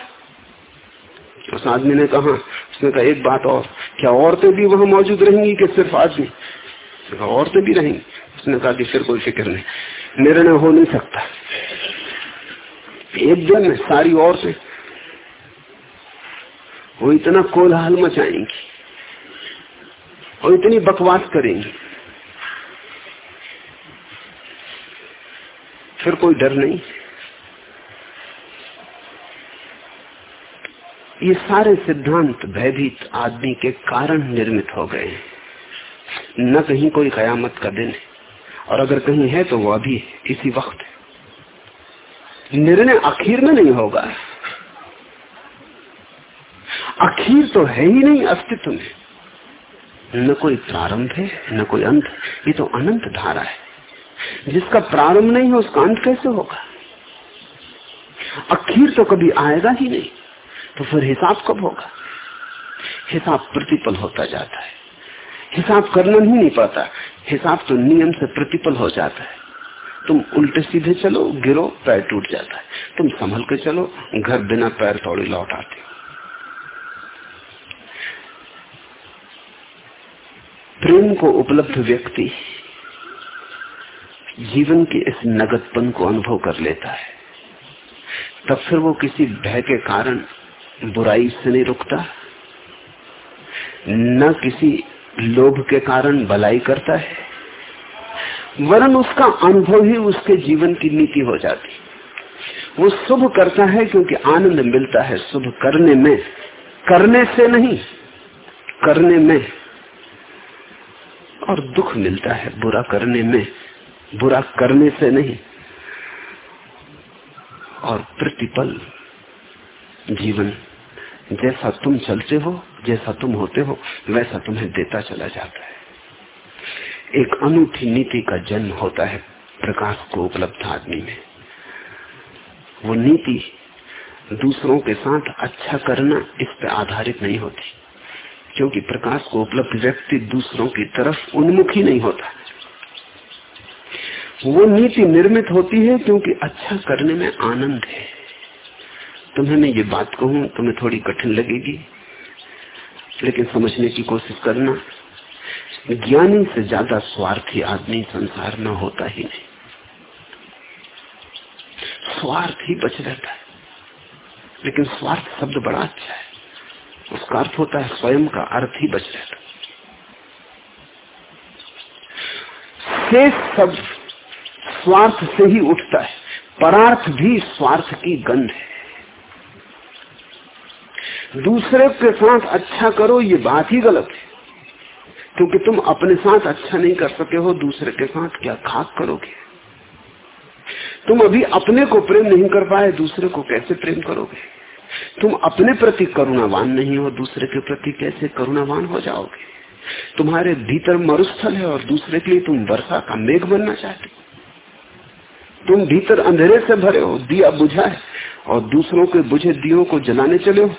उस आदमी ने कहा? उसने कहा, एक बात और, क्या औरतें भी वहाँ मौजूद रहेंगी कि सिर्फ़ आदमी? औरतें भी रहेंगी। उसने कहा कि फिर कोई फ़िक्र नहीं। निर्णय हो नहीं सकता। एक दिन में सारी औरतें, वो इतना कोलाहल मचाएँगी और इतनी बकवास करेंगी। फिर कोई डर नहीं। ये सारे सिद्धांत भयभीत आदमी के कारण निर्मित हो गए हैं। न कहीं कोई कयामत का दिन है, और अगर कहीं है तो वो अभी इसी वक्त है। निर्णय आखिर में नहीं होगा। आखिर तो है ही नहीं अस्तित्व में। न कोई प्रारंभ है, न कोई अंत। ये तो अनंत धारा है। जिसका प्रारंभ नहीं है, उसका अंत कैसे होगा? आखिर तो कभी आएगा ही नहीं। तो फिर हिसाब कब होगा? हिसाब प्रतिपल होता जाता है। हिसाब करना ही नहीं पाता हिसाब तो नियम से प्रतिपल हो जाता है। तुम उल्टे सीधे चलो, गिरो, पैर टूट जाता है। तुम संभल के चलो, घर बिना पैर थोड़ी लौट आते प्रेम को उपलब्ध व्यक्ति जीवन के इस नगदपन को अनुभव कर लेता है। तब फिर वो किसी भय के कारण बुराई से नहीं रुकता, न किसी लोभ के कारण भलाई करता है, वरन उसका अनुभव ही उसके जीवन की नीति हो जाती। वो शुभ करता है क्योंकि आनंद मिलता है। शुभ करने में, करने से नहीं, करने में और दुख मिलता है। बुरा करने में, बुरा करने से नहीं, और प्रतिपल जीवन जैसा तुम चलते हो, जैसा तुम होते हो, वैसा तुम्हें देता चला जाता है। एक अनूठी नीति का जन्म होता है प्रकाश को उपलब्ध आदमी में। वो नीति दूसरों के साथ अच्छा करना इस पर आधारित नहीं होती, क्योंकि प्रकाश को उपलब्ध व्यक्ति दूसरों की तरफ़ उन्मुखी नहीं होता। वो नीति निर्मित होती है क्योंकि अच्छा करने में आनंद है। तुम्हें मैं ये बात कहूँ, तुम्हें थोड़ी कठिन लगेगी, लेकिन समझने की कोशिश करना, ज्ञानी से ज़्यादा स्वार्थी आदमी संसार में होता ही नहीं। स्वार्थ ही बच रहता है, लेकिन स्वार्थ शब्द बड़ा अच्छा है। उसका अर्थ होता है स्वयं का अर्थ ही बच रहता शेष सब स्वार्थ से ही उठता है, परार्थ भी स्वार्थ की गंध है। दूसरे के साथ अच्छा करो, ये बात ही गलत है। क्योंकि तुम अपने साथ अच्छा नहीं कर सके हो, दूसरे के साथ क्या खाक करोगे? तुम अभी अपने को प्रेम नहीं कर पाए, दूसरे को कैसे प्रेम करोगे? तुम अपने प्रति करुणावान नहीं हो, दूसरे के प्रति कैसे करुणावान हो जाओगे? तुम्हारे भीतर मरुस्थल है और दूसरे के लिए तुम वर्षा का मेघ बनना चाहते हो। तुम भीतर अंधेरे से भरे हो, दिया बुझा है, और दूसरों के बुझे दियो को जलाने चले हो।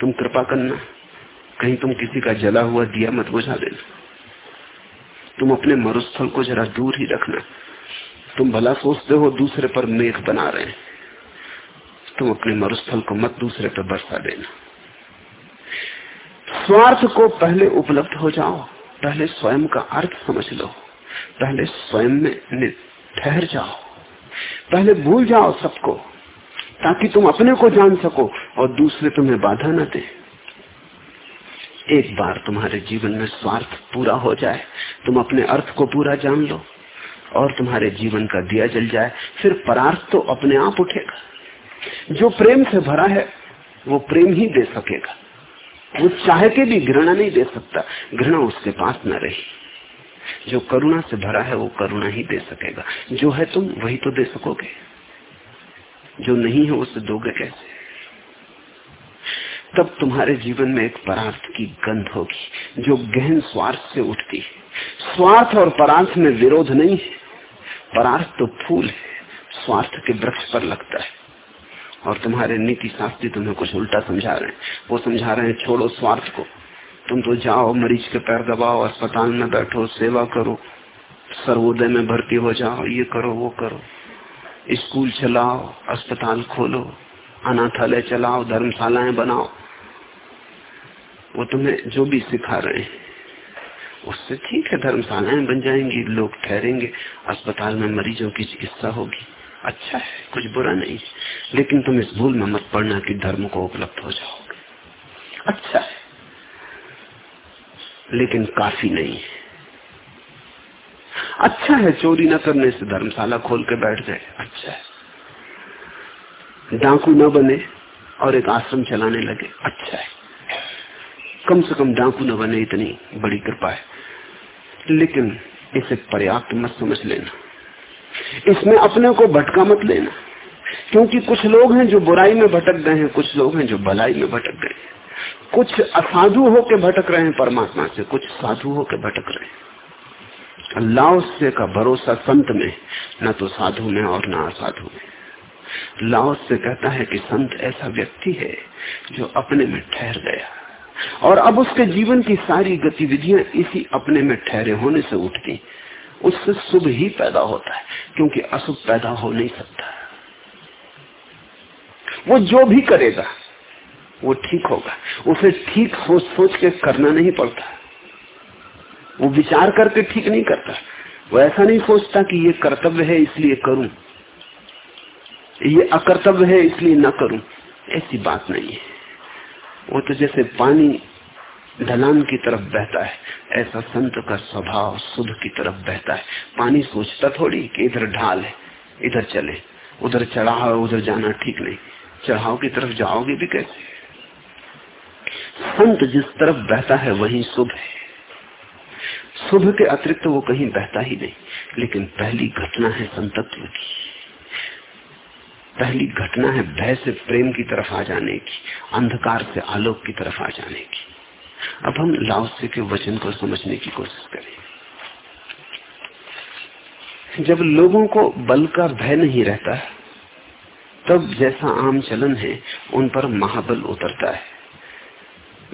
तुम कृपा करना। कहीं तुम किसी का जला हुआ दिया मत बुझा देना। तुम अपने मरुस्थल को जरा दूर ही रखना। तुम भला सोचते हो दूसरे पर मेघ बना रहे तुम अपने मरुस्थल को मत दूसरे पर बरसा देना। स्वार्थ को पहले उपलब्ध हो जाओ। पहले स्वयं का अर्थ समझ लो। पहले स्वयं में ठहर जाओ। पहले भूल जाओ सबको। ताकि तुम अपने को जान सको और दूसरे तुम्हें बाधा न दे। एक बार तुम्हारे जीवन में स्वार्थ पूरा हो जाए, तुम अपने अर्थ को पूरा जान लो और तुम्हारे जीवन का दिया जल जाए, फिर परार्थ तो अपने आप उठेगा। जो प्रेम से भरा है, वो प्रेम ही दे सकेगा। वो चाहे के भी घृणा नहीं दे सकता, घृणा उसके पास न रही। जो करुणा से भरा है, वो करुणा ही दे सकेगा। जो है तुम, वही तो दे सकोगे। जो नहीं है उसे दोगे कैसे तब तुम्हारे जीवन में एक परार्थ की गंध होगी, जो गहन स्वार्थ से उठती है। स्वार्थ और परार्थ में विरोध नहीं है। परार्थ तो फूल है, स्वार्थ के वृक्ष पर लगता है। और तुम्हारे नीति शास्त्री तुम्हें कुछ उल्टा समझा रहे हैं। वो समझा रहे हैं, छोड़ो स्वार्थ को। तुम तो जाओ, मरीज़ के पैर दबाओ, अस्पताल में बैठो, सेवा करो, सर्वोदय में भर्ती हो जाओ, ये करो, वो करो। स्कूल चलाओ, अस्पताल खोलो, अनाथालय चलाओ, धर्मशालाएँ बनाओ। वो तुम्हें जो भी सिखा रहे हैं, उससे ठीक है, धर्मशालाएँ बन जाएँगी, लोग ठहरेंगे, अस्पताल में मरीजों की चिकित्सा होगी। अच्छा है, कुछ बुरा नहीं लेकिन तुम इस भूल में मत पड़ना कि धर्म को उपलब्ध हो जाओगे। अच्छा है, लेकिन काफ़ी नहीं है। अच्छा है, चोरी न करने से धर्मशाला खोल के बैठ गए। अच्छा है। डाकू न बने और एक आश्रम चलाने लगे। अच्छा है। कम से कम डाकू न बने इतनी बड़ी कृपा है। लेकिन इसे पर्याप्त मत समझ लेना। इसमें अपने को भटका मत लेना। क्योंकि कुछ लोग हैं जो बुराई में भटक गए हैं, कुछ लोग हैं जो भलाई में भटक गए हैं। कुछ असाधु होके भटक रहे हैं, परमात्मा से कुछ साधु होके भटक रहे हैं। लाओस्य का भरोसा संत में, न तो साधु में और न असाधु में। लाओस से कहता है कि संत ऐसा व्यक्ति है जो अपने में ठहर गया। और अब उसके जीवन की सारी गतिविधियाँ इसी अपने में ठहरे होने से उठती। उससे शुभ ही पैदा होता है, क्योंकि अशुभ पैदा हो नहीं सकता। वो जो भी करेगा, वो ठीक होगा। उसे ठीक सोच सोच के करना नहीं पड़ता। वो विचार करके ठीक नहीं करता। वो ऐसा नहीं सोचता कि ये कर्तव्य है, इसलिए करूँ। ये अकर्तव्य है, इसलिए न करूँ। ऐसी बात नहीं है। वो तो जैसे पानी ढलान की तरफ़ बहता है, ऐसा संत का स्वभाव शुभ की तरफ़ बहता है। पानी सोचता थोड़ी कि इधर ढाल है, इधर चले। उधर चढ़ाव उधर जाना ठीक नहीं। चढ़ाव की तरफ़ जाओगे भी कैसे? संत जिस तरफ़ बहता है, वही शुभ है। शुभ के अतिरिक्त वो कहीं बहता ही नहीं। लेकिन पहली घटना है संतत्व की। पहली घटना है भय से प्रेम की तरफ़ आ जाने की, अंधकार से आलोक की तरफ़ आ जाने की। अब हम लाओसे के वचन को समझने की कोशिश करें। जब लोगों को बल का भय नहीं रहता तब जैसा आम चलन है, उन पर महाबल उतरता है।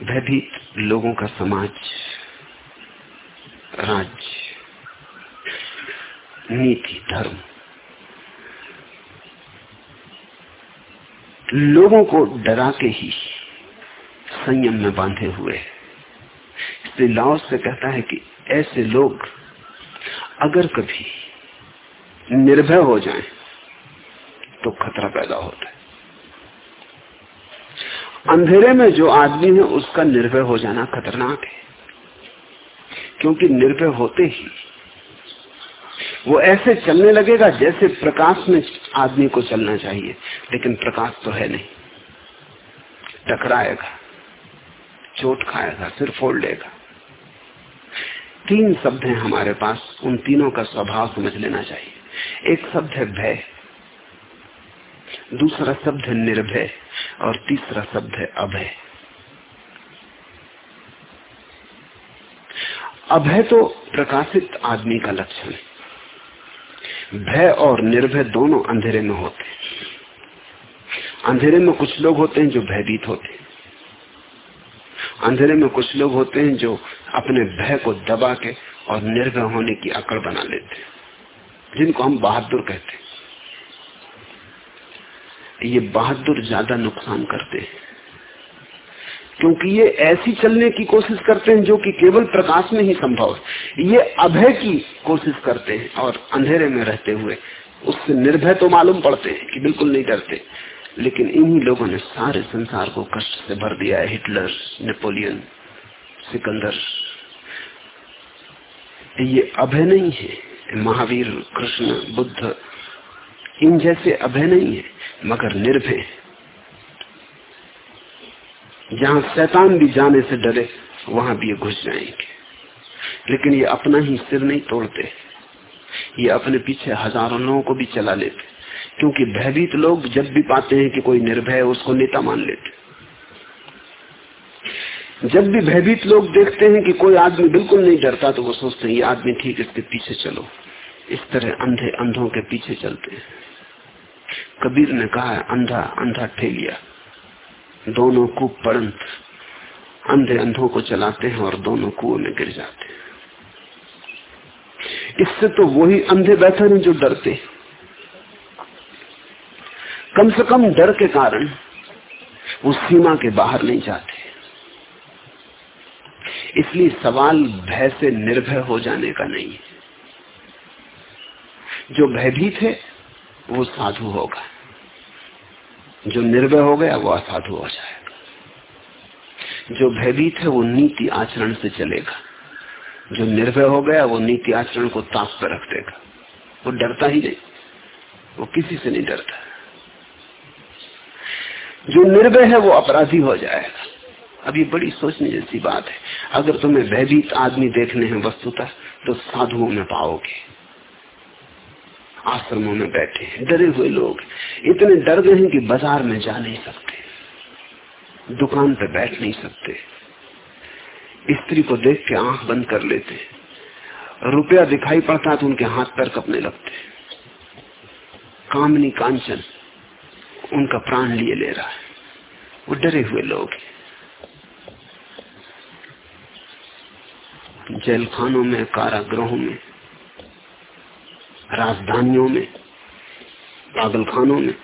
भयभीत लोगों का समाज राज्य नीति, धर्म। लोगों को डरा के ही संयम में बांधे हुए इसलिए लाओस से कहता है कि ऐसे लोग अगर कभी निर्भय हो जाएँ तो खतरा पैदा होता है। अंधेरे में जो आदमी है, उसका निर्भय हो जाना खतरनाक है। क्योंकि निर्भय होते ही। वो ऐसे चलने लगेगा जैसे प्रकाश में आदमी को चलना चाहिए, लेकिन प्रकाश तो है नहीं। टकराएगा, चोट खाएगा, सिर फोड़ लेगा। तीन शब्द हैं हमारे पास, उन तीनों का स्वभाव समझ लेना चाहिए। एक शब्द है भय, दूसरा शब्द है निर्भय, और तीसरा शब्द है अभय। अभय तो प्रकाशित आदमी का लक्षण है। भय और निर्भय दोनों अंधेरे में होते हैं। अंधेरे में कुछ लोग होते हैं जो भयभीत होते हैं। अंधेरे में कुछ लोग होते हैं जो अपने भय को दबा के और निर्भय होने की अकड़ बना लेते हैं, जिनको हम बहादुर कहते हैं। ये बहादुर ज़्यादा नुकसान करते हैं। क्योंकि ये ऐसी चलने की कोशिश करते हैं जो कि केवल प्रकाश में ही संभव है। ये अभय की कोशिश करते हैं और अंधेरे में रहते हुए। उससे निर्भय तो मालूम पड़ते हैं कि बिल्कुल नहीं डरते। लेकिन इन्हीं लोगों ने सारे संसार को कष्ट से भर दिया है। हिटलर, नेपोलियन, सिकंदर। ये अभय नहीं है। महावीर, कृष्ण, बुद्ध, इन जैसे अभय नहीं है, मगर निर्भय जहाँ शैतान भी जाने से डरे, वहाँ भी ये घुस जाएँगे। लेकिन ये अपना ही सिर नहीं तोड़ते। ये अपने पीछे हज़ारों लोगों को भी चला लेते। क्योंकि भयभीत लोग जब भी पाते हैं कि कोई निर्भय उसको नेता मान लेते। जब भी भयभीत लोग देखते हैं कि कोई आदमी बिल्कुल नहीं डरता तो वो सोचते हैं, ये आदमी ठीक इसके पीछे चलो। इस तरह अंधे अंधों के पीछे चलते हैं। कबीर ने कहा, अंधा अंधा ठेलिया। दोनों को पड़ंत अंधे अंधों को चलाते हैं और दोनों कुओं में गिर जाते हैं। इससे तो वही अंधे बैठे हैं जो डरते कम से कम डर के कारण वो सीमा के बाहर नहीं जाते। इसलिए सवाल भय से निर्भय हो जाने का नहीं है। जो भयभीत है, वो साधु होगा। जो निर्भय हो गया, वो असाधु हो जाएगा। जो भयभीत है, वो नीति आचरण से चलेगा। जो निर्भय हो गया, वो नीति आचरण को ताक पर रख देगा। वो डरता ही नहीं। वो किसी से नहीं डरता। जो निर्भय है, वो अपराधी हो जाएगा। अब ये बड़ी सोचने जैसी बात है। अगर तुम्हें भयभीत आदमी देखने हैं वस्तुता तो साधुओं में पाओगे। आश्रमों में बैठे हैं, डरे हुए लोग। इतने डर गए हैं कि बाज़ार में जा नहीं सकते, दुकान पर बैठ नहीं सकते। स्त्री को देख के आँख बंद कर लेते रुपया दिखाई पड़ता तो उनके हाथ पैर कपने लगते कामनी कांचन उनका प्राण लिए ले रहा है। वो डरे हुए लोग जेल खानों में, कारागृहों में राजधानियों में पागलखानों में,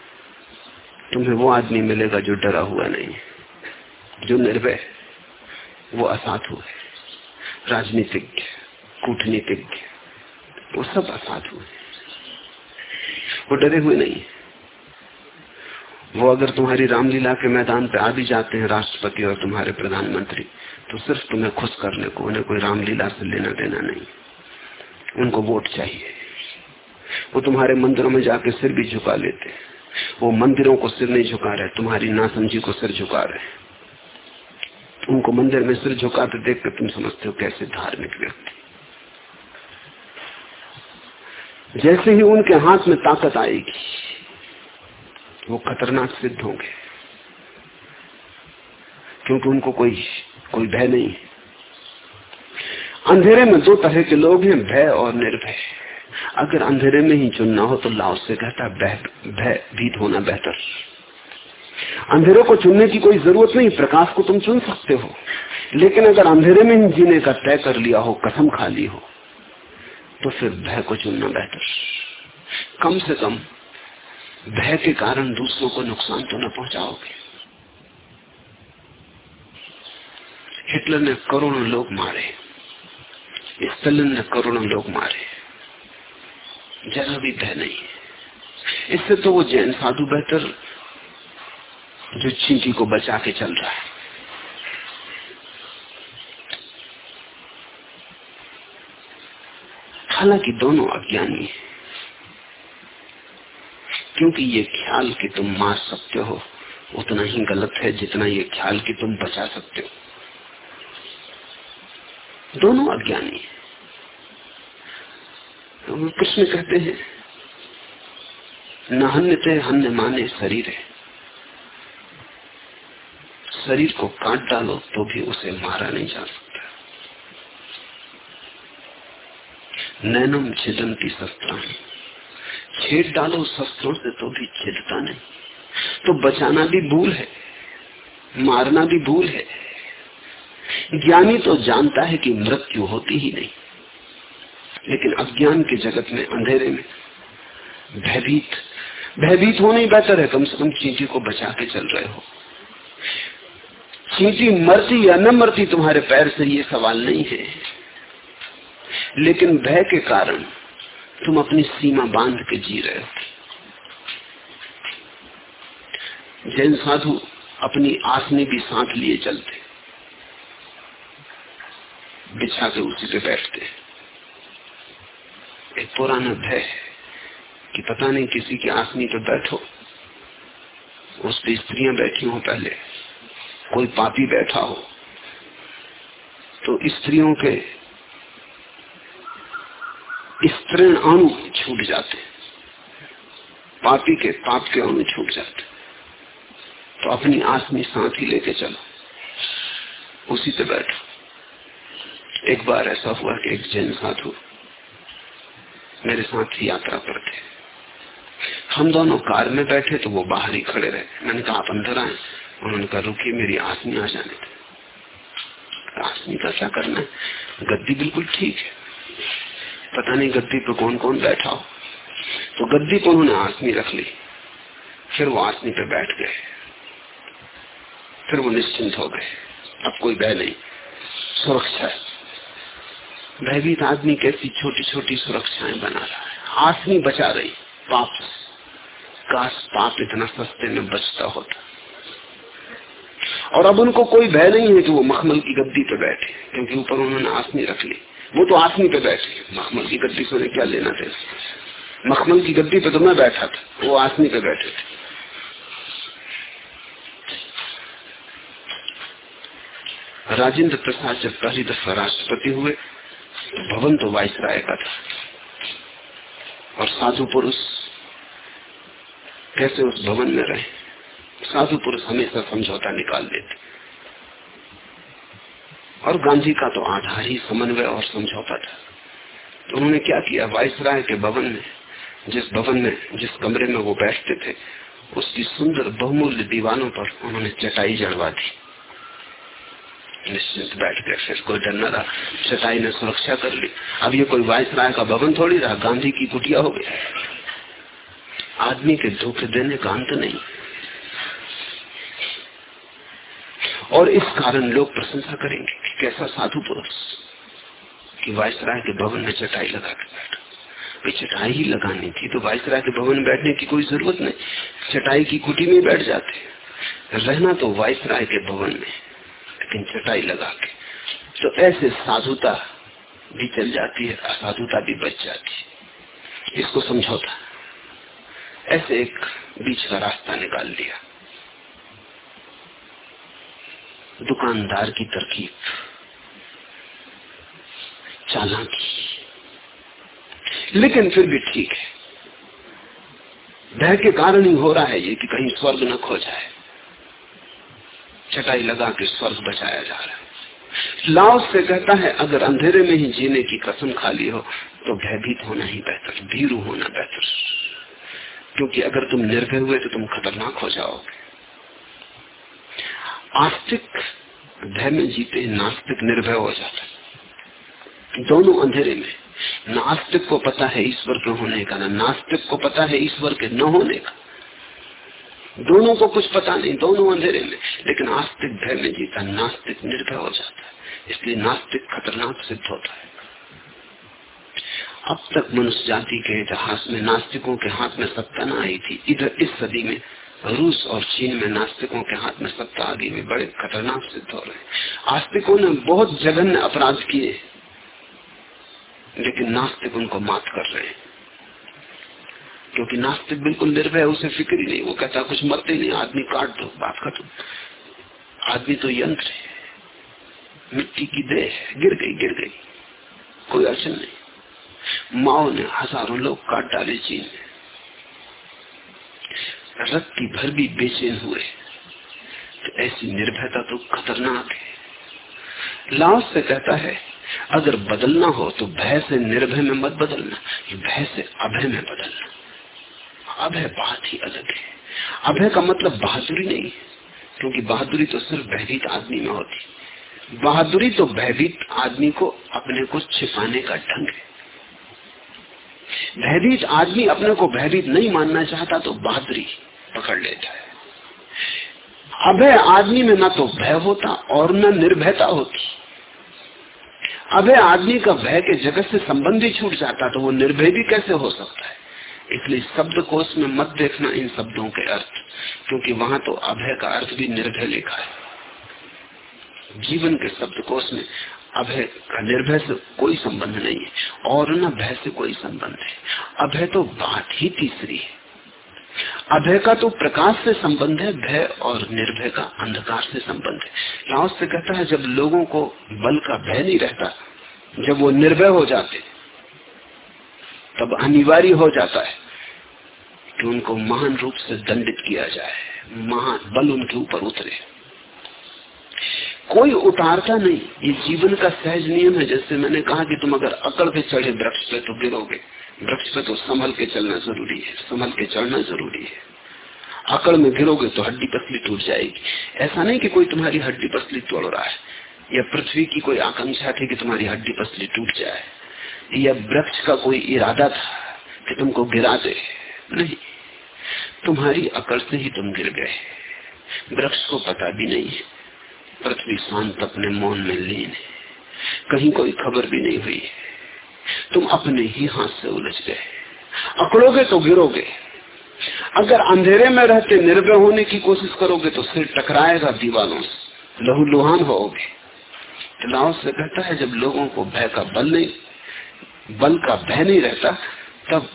तुम्हें वो आदमी मिलेगा जो डरा हुआ नहीं है, जो निर्भय वो असाधु है, राजनीतिज्ञ कूटनीतिज्ञ वो सब असाधु है। वो डरे हुए नहीं वो अगर तुम्हारी रामलीला के मैदान पे आ भी जाते हैं राष्ट्रपति और तुम्हारे प्रधानमंत्री तो सिर्फ़ तुम्हें खुश करने को, उन्हें कोई रामलीला से लेना देना नहीं उनको वोट चाहिए। वो तुम्हारे मंदिरों में जाके सिर भी झुका लेते वो मंदिरों को सिर नहीं झुका रहे, तुम्हारी नासमझी को सिर झुका रहे उनको मंदिर में सिर झुकाते देख कर तुम समझते हो कैसे धार्मिक व्यक्ति। जैसे ही उनके हाथ में ताकत आएगी, वो खतरनाक सिद्ध होंगे। क्योंकि उनको कोई कोई भय नहीं है। अंधेरे में दो तरह के लोग हैं, भय और निर्भय। अगर अंधेरे में ही चुनना हो तो लाओ से कहता भय भीत होना बेहतर। अंधेरे को चुनने की कोई ज़रूरत नहीं, प्रकाश को तुम चुन सकते हो। लेकिन अगर अंधेरे में ही जीने का तय कर लिया हो, कसम खा ली हो तो फिर भय को चुनना बेहतर। कम से कम भय के कारण दूसरों को नुकसान तो न पहुंचाओगे। हिटलर ने करोड़ों लोग मारे। स्टलिन ने करोड़ों लोग मारे। जरा भी भय नहीं है। इससे तो वो जैन साधु बेहतर जो चींटी को बचा के चल रहा है। हालाँकि दोनों अज्ञानी है। क्योंकि ये ख्याल कि तुम मार सकते हो, उतना ही गलत है जितना ये ख्याल कि तुम बचा सकते हो। दोनों अज्ञानी है। तो कृष्ण कहते हैं, न हन्यते हन्य माने शरीर है। शरीर को काट डालो तो भी उसे मारा नहीं जा सकता। नैनम छिदन की शस्त्र छेद डालो शस्त्रों से तो भी छिदता नहीं। तो बचाना भी भूल है, मारना भी भूल है। ज्ञानी तो जानता है कि मृत्यु होती ही नहीं। लेकिन अज्ञान के जगत में, अंधेरे में, भयभीत भयभीत होना ही बेहतर है। कम से कम चींटी को बचा के चल रहे हो। चींटी मरती या न मरती तुम्हारे पैर से ये सवाल नहीं है। लेकिन भय के कारण तुम अपनी सीमा बाँध के जी रहे हो। जैन साधु अपनी आसनी भी साथ लिए चलते, बिछा के उसी पे बैठते एक पुराना भय कि पता नहीं किसी की आसनी पे बैठो उस पर स्त्रियाँ बैठी हो पहले, कोई पापी बैठा हो। तो स्त्रियों के स्त्रीण अणु छूट जाते पापी के पाप के अणु छूट जाते तो अपनी आसनी साथ ही लेके चलो। उसी पे बैठो। एक बार ऐसा हुआ कि एक जैन साधु मेरे साथ ही यात्रा पर थे हम दोनों कार में बैठे तो वो बाहर ही खड़े रहे। मैंने कहा, आप अंदर आए। उन्होंने कहा रुकिए मेरी आसनी आ जाने थे आसनी का क्या करना गद्दी बिल्कुल ठीक है। पता नहीं गद्दी पे कौन कौन बैठा हो। तो गद्दी पर उन्होंने आसनी रख ली। फिर वो आसनी पे बैठ गए। फिर वो निश्चिंत हो गए। अब कोई भय नहीं। सुरक्षा है। भयभीत आदमी कैसी छोटी छोटी सुरक्षाएँ बना रहा है। आसनी बचा रही। पाप काश पाप इतना सस्ते में बचता होता। और अब उनको कोई भय नहीं है कि वो मखमल की गद्दी पे बैठे, क्योंकि ऊपर उन्होंने आसनी रख ली। वो तो आसनी पे बैठे। मखमल की गद्दी से क्या लेना थे मखमल की गद्दी पे तो मैं बैठा था। वो आसनी पे बैठे थे। राजेंद्र प्रसाद जब पहली दफ़ा राष्ट्रपति हुए भवन तो वायसराय का था। और साधु पुरुष, कैसे उस भवन में रहे? साधु पुरुष हमेशा समझौता निकाल देते और गांधी का तो आधार ही समन्वय और समझौता था। तो उन्होंने क्या किया? वायसराय के भवन में, जिस भवन में, जिस कमरे में वो बैठते थे, उसकी सुंदर बहुमूल्य दीवानों पर उन्होंने चटाई जड़वा दी। निश्चिंत बैठ गए फिर कोई डर न रहा। चटाई ने सुरक्षा कर ली। अब ये कोई वायसराय का भवन थोड़ी रहा। गांधी की कुटिया हो गई। आदमी के धोखे देने का अंत नहीं। और इस कारण लोग प्रशंसा करेंगे कि कैसा साधु पुरुष कि वायसराय के भवन में चटाई लगा के बैठा। चटाई ही लगानी थी तो वायसराय के भवन में बैठने की कोई ज़रूरत नहीं। चटाई की कुटी में बैठ जाते। रहना तो वायसराय के भवन में। लेकिन चटाई लगा के। तो ऐसे साधुता भी चल जाती है, असाधुता भी बच जाती है। इसको समझौता। ऐसे एक बीच का रास्ता निकाल लिया। दुकानदार की तरकीब। चालाकी। लेकिन फिर भी ठीक है। भय के कारण ही हो रहा है ये कि कहीं स्वर्ग न खो जाए। चटाई लगा के स्वर्ग बचाया जा रहा है। लाओ से कहता है, अगर अंधेरे में ही जीने की कसम खाली हो तो भयभीत होना ही बेहतर, भीरू होना बेहतर। क्योंकि अगर तुम निर्भय हुए तो तुम खतरनाक हो जाओगे। आस्तिक भय में जीते, नास्तिक निर्भय हो जाता दोनों अंधेरे में नास्तिक को पता है ईश्वर के होने का, ना नास्तिक को पता है ईश्वर के न होने का। दोनों को कुछ पता नहीं, दोनों अंधेरे में। लेकिन आस्तिक भय में जीता, नास्तिक निर्भय हो जाता है। इसलिए नास्तिक खतरनाक सिद्ध होता है। अब तक मनुष्य जाति के इतिहास में नास्तिकों के हाथ में सत्ता न आई थी। इधर इस सदी में रूस और चीन में नास्तिकों के हाथ में सत्ता आ गई। वे बड़े खतरनाक सिद्ध हो रहे हैं। आस्तिकों ने बहुत जघन्य अपराध किए, लेकिन नास्तिक उनको मात कर रहे हैं। क्योंकि नास्तिक बिल्कुल निर्भय उसे फ़िक्र ही नहीं। वो कहता कुछ मरते नहीं, आदमी काट दो, बात खत्म। आदमी तो यंत्र है। मिट्टी की देह गिर गई गिर गई। कोई अड़चन नहीं। माओ ने हज़ारों लोग काट डाले चीन में। रत्ती भर भी बेचैन हुए। तो ऐसी निर्भयता तो खतरनाक है। लाओस से कहता है, अगर बदलना हो तो भय से निर्भय में मत बदलना भय से अभय में बदलना। अभय बात ही अलग है। अभय का मतलब बहादुरी नहीं है, क्योंकि बहादुरी तो सिर्फ़ भयभीत आदमी में होती बहादुरी तो भयभीत आदमी को अपने को छिपाने का ढंग है। भयभीत आदमी अपने को भयभीत नहीं मानना चाहता तो बहादुरी पकड़ लेता है। अभय आदमी में ना तो भय होता और न निर्भयता होती। अभय आदमी का भय के जगत से संबंध ही छूट जाता तो वो निर्भय भी कैसे हो सकता है? इसलिए शब्द कोश में मत देखना इन शब्दों के अर्थ, क्योंकि वहाँ तो अभय का अर्थ भी निर्भय लिखा है। जीवन के शब्द कोश में अभय का निर्भय से कोई संबंध नहीं है, और न भय से कोई संबंध है। अभय तो बात ही तीसरी है। अभय का तो प्रकाश से संबंध है, भय और निर्भय का अंधकार से संबंध है। लाओस से कहता है, जब लोगों को बल का भय नहीं रहता, जब वो निर्भय हो जाते तब अनिवार्य हो जाता है कि उनको महान रूप से दंडित किया जाए। महान बल उनके ऊपर उतरे। कोई उतारता नहीं। ये जीवन का सहज नियम है। जैसे मैंने कहा कि तुम अगर अकड़ के चढ़े वृक्ष पे तो गिरोगे। वृक्ष पे तो संभल के चलना ज़रूरी है। संभल के चढ़ना ज़रूरी है। अकड़ में गिरोगे तो हड्डी पसली टूट जाएगी। ऐसा नहीं कि कोई तुम्हारी हड्डी पसली तोड़ रहा है। या पृथ्वी की कोई आकांक्षा थी कि तुम्हारी हड्डी पसली टूट जाए। या वृक्ष का कोई इरादा था कि तुमको गिरा दे? नहीं। तुम्हारी अकड़ से ही तुम गिर गए। वृक्ष को पता भी नहीं पृथ्वी शांत अपने मौन में लीन है। कहीं कोई खबर भी नहीं हुई तुम अपने ही हाथ से उलझ गए। अकड़ोगे तो गिरोगे। अगर अंधेरे में रहते निर्भय होने की कोशिश करोगे तो सिर टकराएगा दीवारों से। लहू लुहान होगे तो से कहता है जब लोगों को भय का बल नहीं। बल का भय नहीं रहता, तब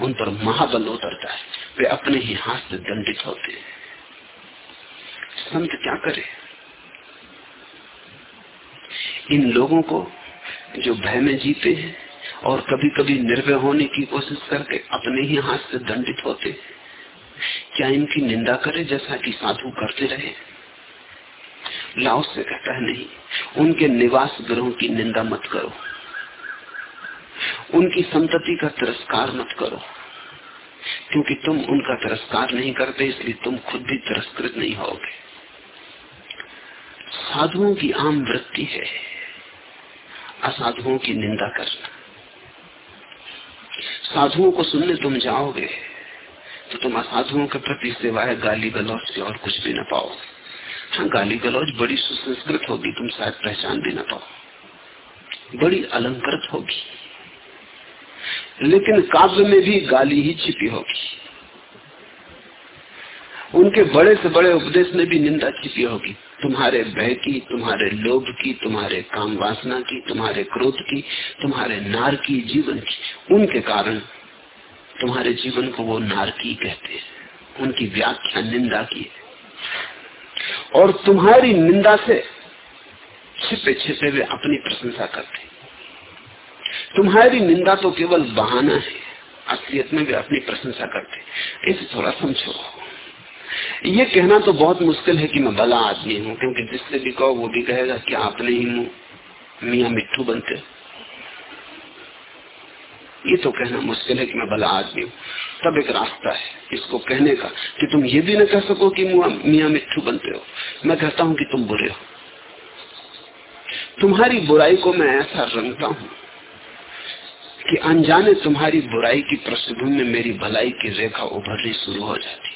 उन पर महाबल उतरता है। वे अपने ही हाथ से दंडित होते हैं। संत क्या करे? इन लोगों को जो भय में जीते हैं और कभी कभी निर्भय होने की कोशिश करके अपने ही हाथ से दंडित होते क्या इनकी निंदा करे जैसा कि साधु करते रहे? लाओ से कहता है, नहीं, उनके निवास ग्रहों की निंदा मत करो। उनकी संतति का तिरस्कार मत करो। क्योंकि तुम उनका तिरस्कार नहीं करते, इसलिए तुम खुद भी तिरस्कृत नहीं होगे। साधुओं की आम वृत्ति है असाधुओं की निंदा करना। साधुओं को सुनने तुम जाओगे तो तुम असाधुओं के प्रति सिवाय गाली गलौज के और कुछ भी न पाओ। हाँ गाली गलौज बड़ी सुसंस्कृत होगी, तुम शायद पहचान भी न पाओ। बड़ी अलंकृत होगी। लेकिन काव्य में भी गाली ही छिपी होगी। उनके बड़े से बड़े उपदेश में भी निंदा छिपी होगी। तुम्हारे भय की, तुम्हारे लोभ की, तुम्हारे काम वासना की, तुम्हारे क्रोध की, तुम्हारे नार की जीवन की। उनके कारण तुम्हारे जीवन को वो नारकी कहते हैं। उनकी व्याख्या निंदा की है। और तुम्हारी निंदा से छिपे छिपे वे अपनी प्रशंसा करते तुम्हारी निंदा तो केवल बहाना है। असलियत में भी अपनी प्रशंसा करते इसे थोड़ा समझो। ये कहना तो बहुत मुश्किल है कि मैं भला आदमी हूँ, क्योंकि जिससे भी कहो वो भी कहेगा कि आपने ही मुँह मियाँ मिट्टू बनते। ये तो कहना मुश्किल है कि मैं भला आदमी हूँ। तब एक रास्ता है इसको कहने का कि तुम ये भी ना कह सको कि मियाँ मिट्टू बनते हो। मैं कहता हूँ कि तुम बुरे हो। तुम्हारी बुराई को मैं ऐसा रंगता हूँ कि अनजाने तुम्हारी बुराई की पृष्ठभूमि में मेरी भलाई की रेखा उभरनी शुरू हो जाती।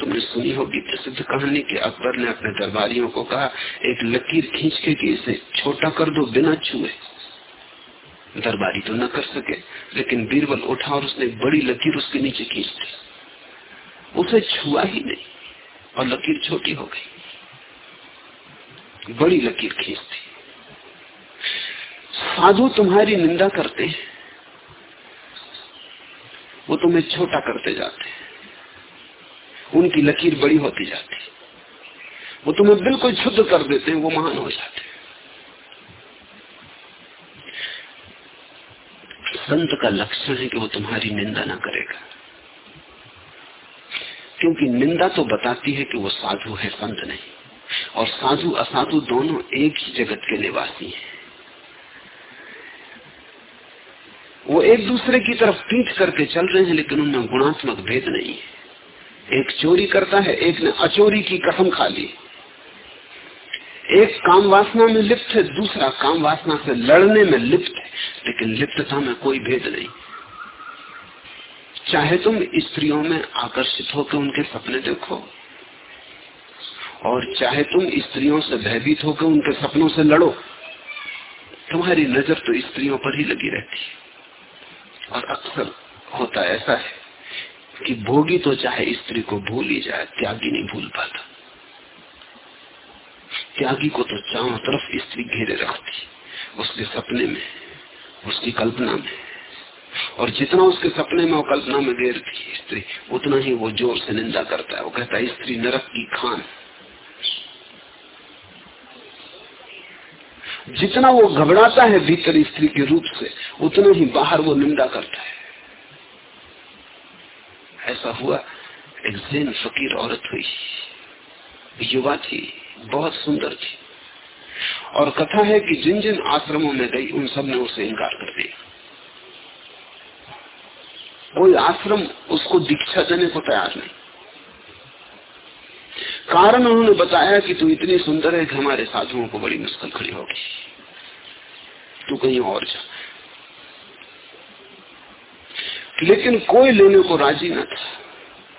तुमने सुनी होगी प्रसिद्ध कहानी कि अकबर ने अपने दरबारियों को कहा, एक लकीर खींच के कि इसे छोटा कर दो, बिना छुए। दरबारी तो न कर सके, लेकिन बीरबल उठा और उसने बड़ी लकीर उसके नीचे खींच दी। उसे छुआ ही नहीं, और लकीर छोटी हो गई। बड़ी लकीर खींच दी। साधु तुम्हारी निंदा करते हैं। वो तुम्हें छोटा करते जाते हैं। उनकी लकीर बड़ी होती जाती है। वो तुम्हें बिल्कुल शुद्ध कर देते हैं, वो महान हो जाते संत का लक्षण है कि वो तुम्हारी निंदा ना करेगा। क्योंकि निंदा तो बताती है कि वो साधु है, संत नहीं। और साधु, असाधु दोनों एक ही जगत के निवासी हैं। वो एक दूसरे की तरफ़ पीठ करके चल रहे हैं, लेकिन उनमें गुणात्मक भेद नहीं है। एक चोरी करता है, एक ने अचोरी की कसम खा ली। एक काम वासना में लिप्त है, दूसरा काम वासना से लड़ने में लिप्त है, लेकिन लिप्तता में कोई भेद नहीं। चाहे तुम स्त्रियों में आकर्षित होकर उनके सपने देखो, और चाहे तुम स्त्रियों से भयभीत होकर उनके सपनों से लड़ो, तुम्हारी नज़र तो स्त्रियों पर ही लगी रहती है। और अक्सर होता ऐसा है कि भोगी तो चाहे स्त्री को भूल ही जाए, त्यागी नहीं भूल पाता। त्यागी को तो चारों तरफ़ स्त्री घेरे रखती, उसके सपने में, उसकी कल्पना में। और जितना उसके सपने में और कल्पना में घेरती स्त्री, उतना ही वो ज़ोर से निंदा करता है। वो कहता है, स्त्री नरक की खान जितना वो घबराता है भीतर स्त्री के रूप से, उतना ही बाहर वो निंदा करता है। ऐसा हुआ, एक जैन फकीर औरत हुई। युवा थी, बहुत सुंदर थी। और कथा है कि जिन जिन आश्रमों में गई, उन सबने उसे इनकार कर दिया। कोई आश्रम उसको दीक्षा देने को तैयार नहीं। कारण उन्होंने बताया कि तू इतनी सुंदर है कि हमारे साधुओं को बड़ी मुश्किल खड़ी होगी। तू कहीं और जा। लेकिन कोई लेने को राज़ी न था।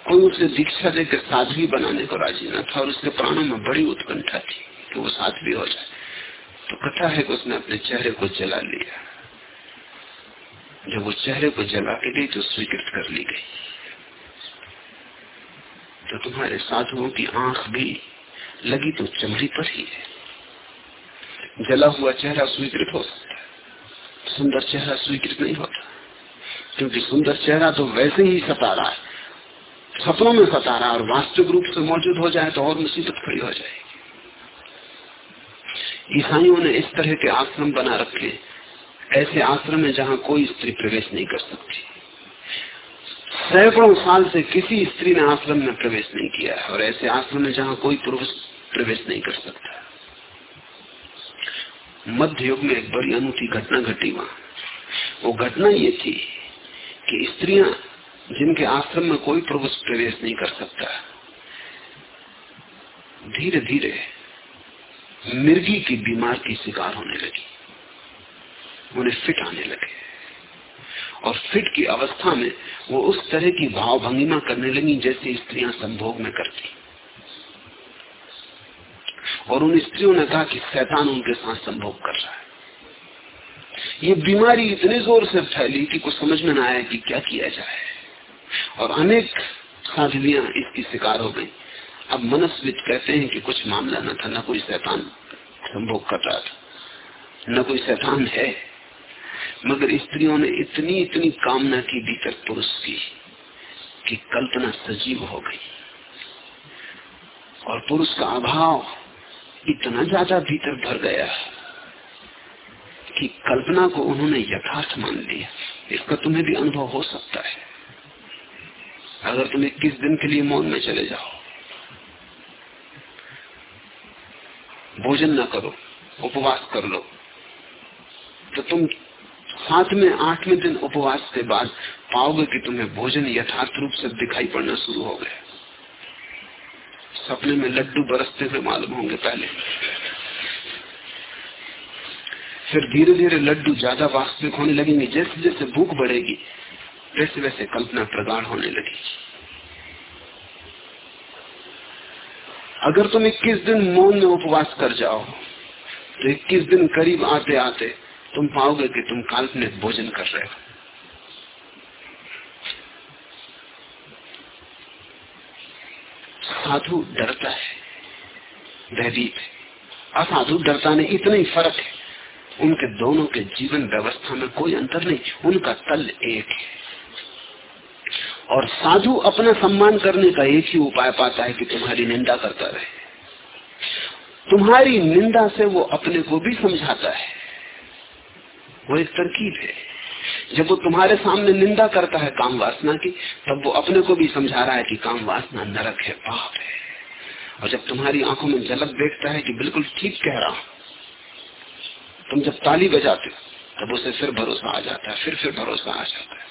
कोई उसे दीक्षा देकर साध्वी बनाने को राज़ी न था और उसके प्राणों में बड़ी उत्कंठा थी कि वो साध्वी हो जाए। तो कथा है कि उसने अपने चेहरे को जला लिया। जब वो चेहरे को जला के गई तो स्वीकृत कर ली गई। तो तुम्हारे साधुओं की आँख भी लगी तो चमड़ी पर ही है। जला हुआ चेहरा स्वीकृत हो सकता है, सुंदर चेहरा स्वीकृत नहीं होता, क्योंकि सुंदर चेहरा तो वैसे ही सता रहा है। सपनों में सता रहा और वास्तविक रूप से मौजूद हो जाए तो और मुसीबत खड़ी हो जाएगी। ईसाइयों ने इस तरह के आश्रम बना रखे, ऐसे आश्रम है जहाँ कोई स्त्री प्रवेश नहीं कर सकती। सैकड़ों साल से किसी स्त्री ने आश्रम में प्रवेश नहीं किया है और ऐसे आश्रम में जहाँ कोई पुरुष प्रवेश नहीं कर सकता मध्य युग में एक बड़ी अनूठी घटना घटी वहाँ। वो घटना ये थी कि स्त्रियाँ जिनके आश्रम में कोई पुरुष प्रवेश नहीं कर सकता धीरे धीरे मिर्गी की बीमार की शिकार होने लगी। उन्हें फिट आने लगे। और फिट की अवस्था में वो उस तरह की भाव भंगिमा करने लगी जैसे स्त्रियाँ संभोग में करती। और उन स्त्रियों ने कहा कि शैतान उनके साथ संभोग कर रहा है। ये बीमारी इतने ज़ोर से फैली कि कुछ समझ में ना आया कि क्या किया जाए। और अनेक साधवियाँ इसकी शिकार हो गई। अब मनस्वित कहते हैं कि कुछ मामला न था, न कोई शैतान संभोग कर रहा था, न कोई शैतान है। मगर स्त्रियों ने इतनी इतनी कामना की भीतर पुरुष की कि कल्पना सजीव हो गई। और पुरुष का अभाव इतना ज़्यादा भीतर भर गया कि कल्पना को उन्होंने यथार्थ मान लिया। इसका तुम्हें भी अनुभव हो सकता है। अगर तुम इक्कीस दिन के लिए मौन में चले जाओ, भोजन ना करो, उपवास कर लो तो तुम सातवें आठवें दिन उपवास के बाद पाओगे कि तुम्हें भोजन यथार्थ रूप से दिखाई पड़ना शुरू हो गया। सपने में लड्डू बरसते हुए मालूम होंगे पहले। फिर धीरे धीरे लड्डू ज़्यादा वास्तविक होने लगेंगे जैसे जैसे भूख बढ़ेगी वैसे वैसे कल्पना प्रगाढ़ होने लगी अगर तुम 21 दिन मौन में उपवास कर जाओ तो 21 दिन करीब आते आते तुम पाओगे कि तुम काल्पनिक भोजन कर रहे हो। साधु डरता है, भयभीत है। असाधु डरता नहीं, इतना ही फ़र्क है। उनके दोनों के जीवन व्यवस्था में कोई अंतर नहीं, उनका तल एक है। और साधु अपना सम्मान करने का एक ही उपाय पाता है कि तुम्हारी निंदा करता रहे। तुम्हारी निंदा से वो अपने को भी समझाता है। वो एक तरकीब है। जब वो तुम्हारे सामने निंदा करता है काम वासना की, तब वो अपने को भी समझा रहा है कि काम वासना नरक है, पाप है। और जब तुम्हारी आँखों में झलक देखता है कि बिल्कुल ठीक कह रहा हूँ, तुम जब ताली बजाते हो, तब उसे फिर भरोसा आ जाता है, फिर फिर भरोसा आ जाता है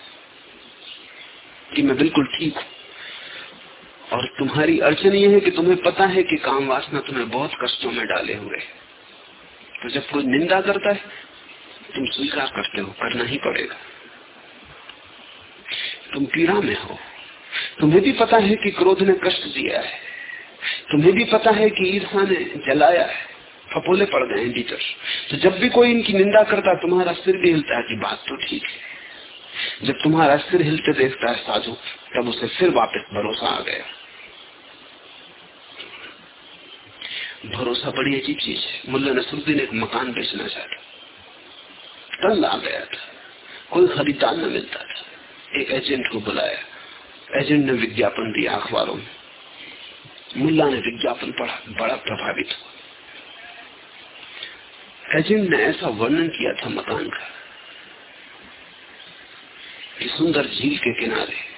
कि मैं बिल्कुल ठीक हूँ। और तुम्हारी अड़चन यह है कि तुम्हें पता है कि काम वासना तुम्हें बहुत कष्टों में डाले हुए है। तो जब कोई निंदा करता है तुम स्वीकार करते हो, करना ही पड़ेगा। तुम पीड़ा में हो। तुम्हें भी पता है कि क्रोध ने कष्ट दिया है। तुम्हें भी पता है कि ईर्षा ने जलाया है। फपोले पड़ गए हैं भीतर। तो जब भी कोई इनकी निंदा करता, तुम्हारा सिर भी हिलता है कि बात तो ठीक है। जब तुम्हारा सिर हिलते देखता है साधु, तब उसे फिर वापस भरोसा आ गया। भरोसा बड़ी अच्छी चीज़ है। मुल्ला नसरुद्दीन एक मकान बेचना चाहता तंग आ गया था कोई खरीदार न मिलता था। एक एजेंट को बुलाया। एजेंट ने विज्ञापन दिया अखबारों में। मुल्ला ने विज्ञापन पढ़ा। बड़ा प्रभावित हुआ। एजेंट ने ऐसा वर्णन किया था मकान का। कि सुंदर झील के किनारे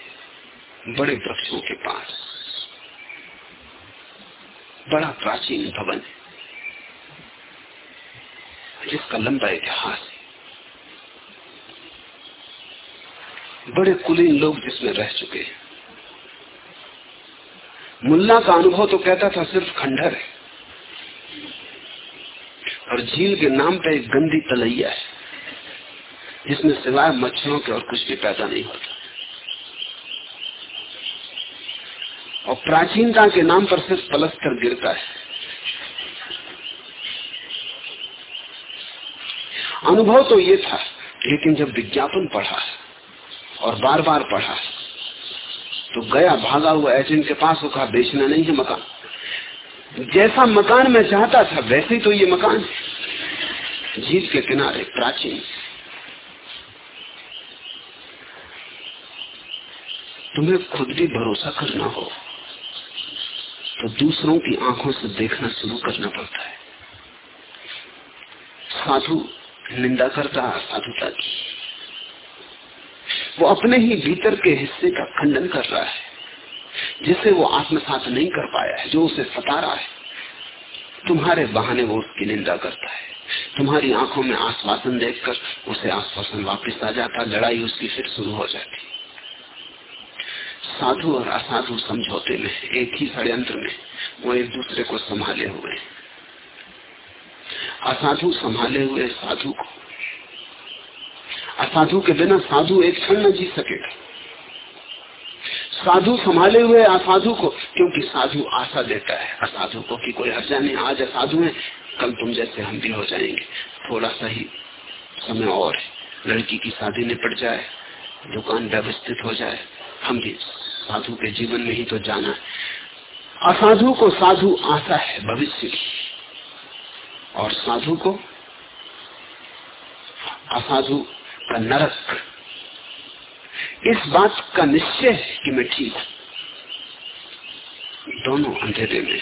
बड़े वृक्षों के पास बड़ा प्राचीन भवन है, जिसका लंबा इतिहास है। बड़े कुलीन लोग जिसमें रह चुके हैं। मुल्ला का अनुभव तो कहता था सिर्फ़ खंडर है। और झील के नाम पे एक गंदी तलैया है, जिसमें सिवाय मच्छरों के और कुछ भी पैदा नहीं होता। और प्राचीनता के नाम पर सिर्फ़ पलस्तर गिरता है। अनुभव तो ये था, लेकिन जब विज्ञापन पढ़ा और बार बार पढ़ा। तो गया, भागा हुआ एजेंट के पास कहा, बेचना नहीं है मकान। जैसा मकान मैं चाहता था, वैसे ही तो ये मकान झील के किनारे प्राचीन। तुम्हें खुद भी भरोसा करना हो तो दूसरों की आँखों से देखना शुरू करना पड़ता है। साधु निंदा करता, साधुता की। वो अपने ही भीतर के हिस्से का खंडन कर रहा है, जिसे वो आत्मसात नहीं कर पाया है, जो उसे सता रहा है। तुम्हारे बहाने वो उसकी निंदा करता है। तुम्हारी आँखों में आश्वासन देखकर उसे आश्वासन वापस आ जाता, लड़ाई उसकी फिर शुरू हो जाती। साधु और असाधु समझौते में, एक ही षड्यंत्र में, वो एक दूसरे को संभाले हुए असाधु संभाले हुए साधु को असाधु के बिना साधु एक क्षण न जी सकेगा साधु संभाले हुए असाधु को, क्योंकि साधु आशा देता है। असाधु को कि कोई हर्जा नहीं, आज असाधु है, कल तुम जैसे हम भी हो जाएँगे। थोड़ा सा ही समय और लड़की की शादी निपट जाए, दुकान व्यवस्थित हो जाए, हम भी साधु के जीवन में ही तो जाना है। असाधु को साधु आशा है भविष्य की। और साधु को असाधु का नरक। इस बात का निश्चय है कि मैं ठीक दोनों अंधेरे में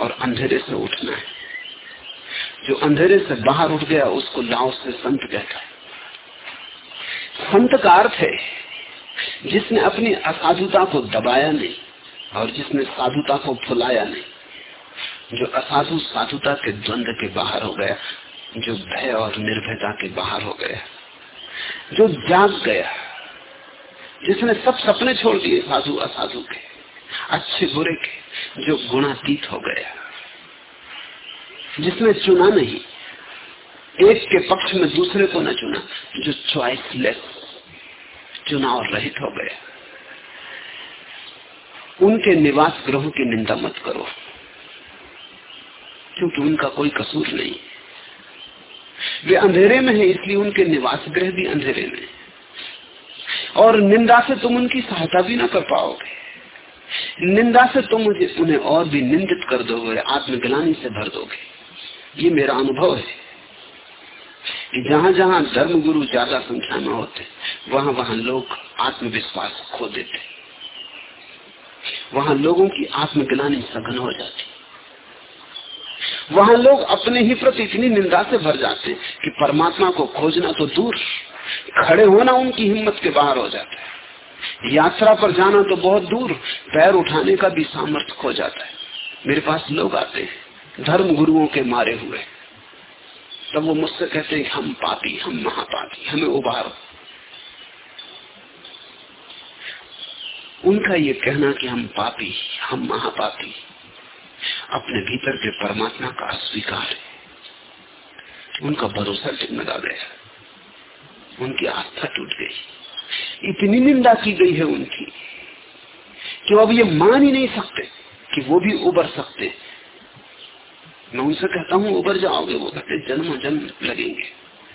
और अंधेरे से उठना है। जो अंधेरे से बाहर उठ गया, उसको लाओ से संत कहता है। संत का अर्थ है, जिसने अपनी असाधुता को दबाया नहीं और जिसने साधुता को फुलाया नहीं, जो असाधु साधुता के द्वंद के बाहर हो गया जो भय और निर्भयता के बाहर हो गया, जो जाग गया, जिसने सब सपने छोड़ दिए साधु असाधु के, अच्छे बुरे के, जो गुणातीत हो गया, जिसने चुना नहीं, एक के पक्ष में दूसरे को न चुना, जो चॉइसलेस चुनाव रहित हो गया। उनके निवास ग्रहों की निंदा मत करो, क्योंकि उनका कोई कसूर नहीं। वे अंधेरे में है, इसलिए उनके निवास गृह भी अंधेरे में और निंदा से तुम उनकी सहायता भी ना कर पाओगे। निंदा से तुम मुझे उन्हें और भी निंदित कर दोगे, आत्मग्लानी से भर दोगे। ये मेरा अनुभव है कि जहाँ जहाँ धर्म गुरु ज़्यादा संख्या में होते वहाँ वहाँ लोग आत्मविश्वास खो देते। वहाँ लोगों की आत्मग्लानी सघन हो जाती। वहाँ लोग अपने ही प्रति इतनी निंदा से भर जाते कि परमात्मा को खोजना तो दूर, खड़े होना उनकी हिम्मत के बाहर हो जाता है। यात्रा पर जाना तो बहुत दूर, पैर उठाने का भी सामर्थ्य खो जाता है। मेरे पास लोग आते हैं, धर्म गुरुओं के मारे हुए। तब वो मुझसे कहते हैं हम पापी, हम महापापी, हमें उबारो। उनका ये कहना कि हम पापी, हम महापापी अपने भीतर के परमात्मा का अस्वीकार है। उनका भरोसा टिकमगा गया उनकी आस्था टूट गई। इतनी निंदा की गई है उनकी कि अब ये मान ही नहीं सकते कि वो भी उबर सकते। मैं उनसे कहता हूँ, उबर जाओगे, वो कहते जन्म जन्म लगेंगे।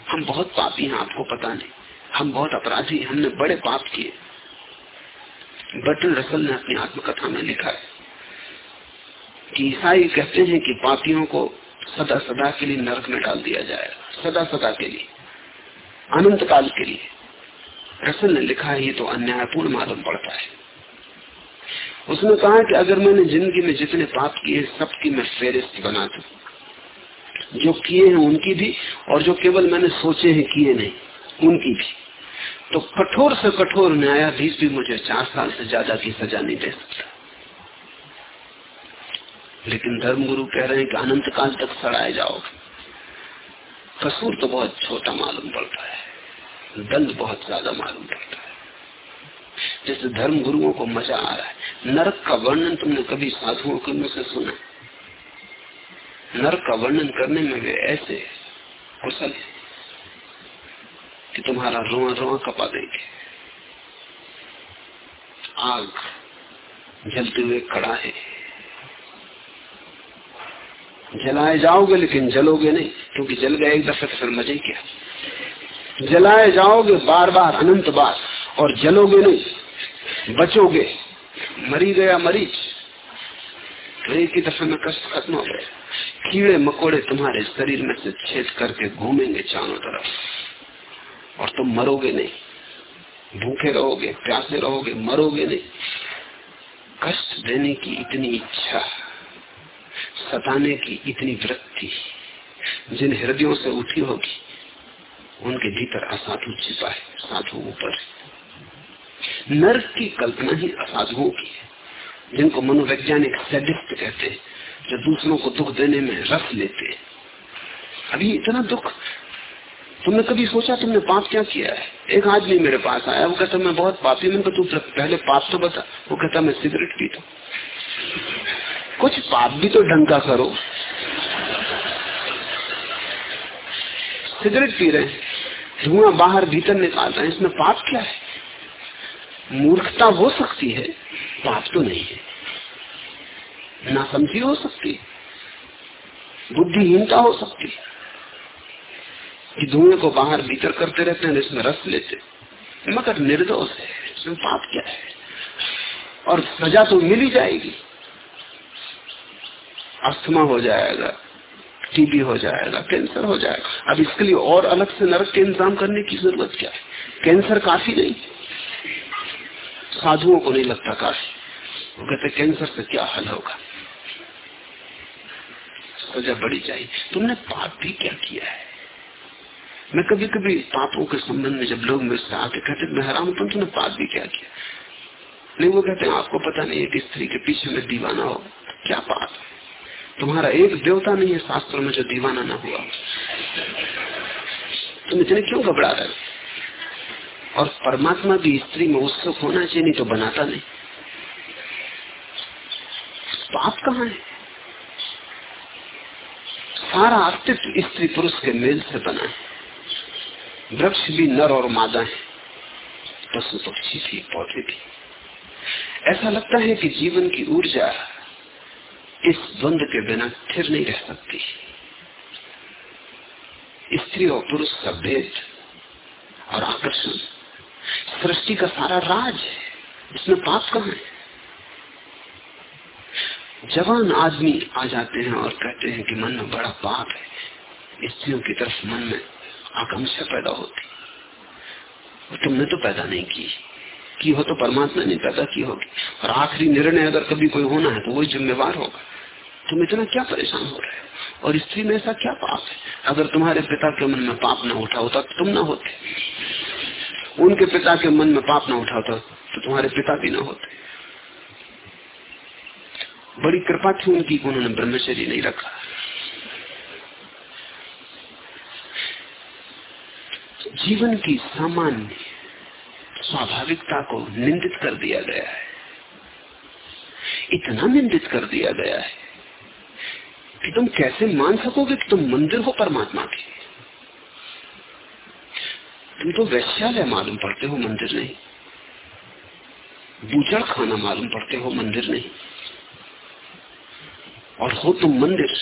हम बहुत पापी हैं, आपको पता नहीं। हम बहुत अपराधी हमने बड़े पाप किए। बटन रसल ने अपनी आत्मकथा में लिखा है। कि ईसाई कहते हैं कि पापियों को सदा सदा के लिए नरक में डाल दिया जाएगा। सदा सदा के लिए। अनंत काल के लिए। रसल ने लिखा है, ये तो अन्यायपूर्ण मालूम पड़ता है। उसने कहा कि अगर मैंने ज़िंदगी में जितने पाप किए, सबकी मैं फेरिस्त बना दू। जो किए हैं उनकी भी, और जो केवल मैंने सोचे हैं किए नहीं, उनकी भी। तो कठोर से कठोर न्यायाधीश भी मुझे चार साल से ज़्यादा की सजा नहीं दे सकता। लेकिन धर्मगुरु कह रहे हैं कि अनंत काल तक सड़ाए जाओगे कसूर तो बहुत छोटा मालूम पड़ता है। दंड बहुत ज़्यादा मालूम पड़ता है। जैसे धर्म गुरुओं को मज़ा आ रहा है। नरक का वर्णन तुमने कभी साधुओं के मुँह से सुना? नरक का वर्णन करने में वे ऐसे कुशल है कि तुम्हारा रोआ रोआ कपा देंगे। आग जलते हुए कड़ा है। जलाए जाओगे लेकिन जलोगे नहीं, क्योंकि जल गए एक दफे तो फिर मज़े क्या? जलाए जाओगे बार बार, अनंत बार, और जलोगे नहीं, बचोगे। मरी गया मरीज़, एक ही दफे में कष्ट खत्म हो गया। कीड़े मकोड़े तुम्हारे शरीर में से छेद करके घूमेंगे चारों तरफ़, और तुम मरोगे नहीं। भूखे रहोगे, प्यासे रहोगे, मरोगे नहीं। कष्ट देने की इतनी इच्छा सताने की इतनी वृत्ति जिन हृदयों से उठी होगी, उनके भीतर असाधु छिपा है साधु ऊपर नर्क की कल्पना ही असाधुओं की है, जिनको मनोवैज्ञानिक सेडिस्ट कहते हैं, जो दूसरों को दुख देने में रस लेते हैं। अभी इतना दुख, तुमने कभी सोचा तुमने पाप क्या किया है? एक आदमी मेरे पास आया, वो कहता, मैं बहुत पापी मैं तू पहले पाप तो बता। वो कहता, मैं सिगरेट पीता कुछ पाप भी तो ढंग का करो। सिगरेट पी रहे धुआँ बाहर भीतर निकाल रहे हैं, इसमें पाप क्या है? मूर्खता हो सकती है, पाप तो नहीं है। नासमझी हो सकती है, बुद्धिहीनता हो सकती है, कि धुएँ को बाहर भीतर करते रहते हैं इसमें रस लेते मगर निर्दोष है, इसमें पाप क्या है? और सजा तो मिल ही जाएगी। अस्थमा हो जाएगा टीबी हो जाएगा कैंसर हो जाएगा। अब इसके लिए और अलग से नरक के इंतज़ाम करने की ज़रूरत क्या है? कैंसर काफ़ी नहीं। साधुओं को नहीं लगता काफ़ी। वो कहते कैंसर से क्या हल होगा? सजा बड़ी चाहिए तुमने पाप भी क्या किया है? मैं कभी कभी पापों के संबंध में जब लोग मेरे से आके कहते मैं हैरान हूँ, तुमने पाप भी क्या किया? नहीं, वो कहते हैं, आपको पता नहीं एक स्त्री के पीछे में दीवाना हो। क्या पाप है? तुम्हारा एक देवता नहीं है, शास्त्रों में जो दीवाना ना हुआ। तुम इतने क्यों घबरा रहे और परमात्मा भी स्त्री में उत्सुक होना चाहिए, नहीं तो बनाता नहीं। पाप कहा है? सारा अस्तित्व स्त्री पुरुष के मेल से बना है। वृक्ष भी नर और मादा है। पशु पक्षी भी, पौधे भी। ऐसा लगता है कि जीवन की ऊर्जा इस द्वंद के बिना स्थिर नहीं रह सकती। स्त्री और पुरुष का भेद और आकर्षण, सृष्टि का सारा राज है इसमें पाप कहा है? जवान आदमी आ जाते हैं और कहते हैं कि मन में बड़ा पाप है। स्त्रियों की तरफ़ मन में आकांक्षा पैदा होती। तुमने तो पैदा नहीं की। की हो तो परमात्मा ने पैदा की होगी। और आखिरी निर्णय अगर कभी कोई होना है तो वही जिम्मेवार होगा। तुम इतना क्या परेशान हो रहे हो? और स्त्री में ऐसा क्या पाप है? अगर तुम्हारे पिता के मन में पाप ना उठा होता तो तुम ना होते। उनके पिता के मन में पाप ना उठा होता तो तुम्हारे पिता भी ना होते। बड़ी कृपा थी उनकी उन्होंने ब्रह्मचर्य नहीं रखा। जीवन की सामान्य स्वाभाविकता को निंदित कर दिया गया है। इतना निंदित कर दिया गया है कि तुम कैसे मान सकोगे कि तुम मंदिर हो परमात्मा के? तुम तो वैश्यालय मालूम पड़ते हो मंदिर नहीं। बूचड़ खाना मालूम पड़ते हो मंदिर नहीं। और हो तुम मंदिर।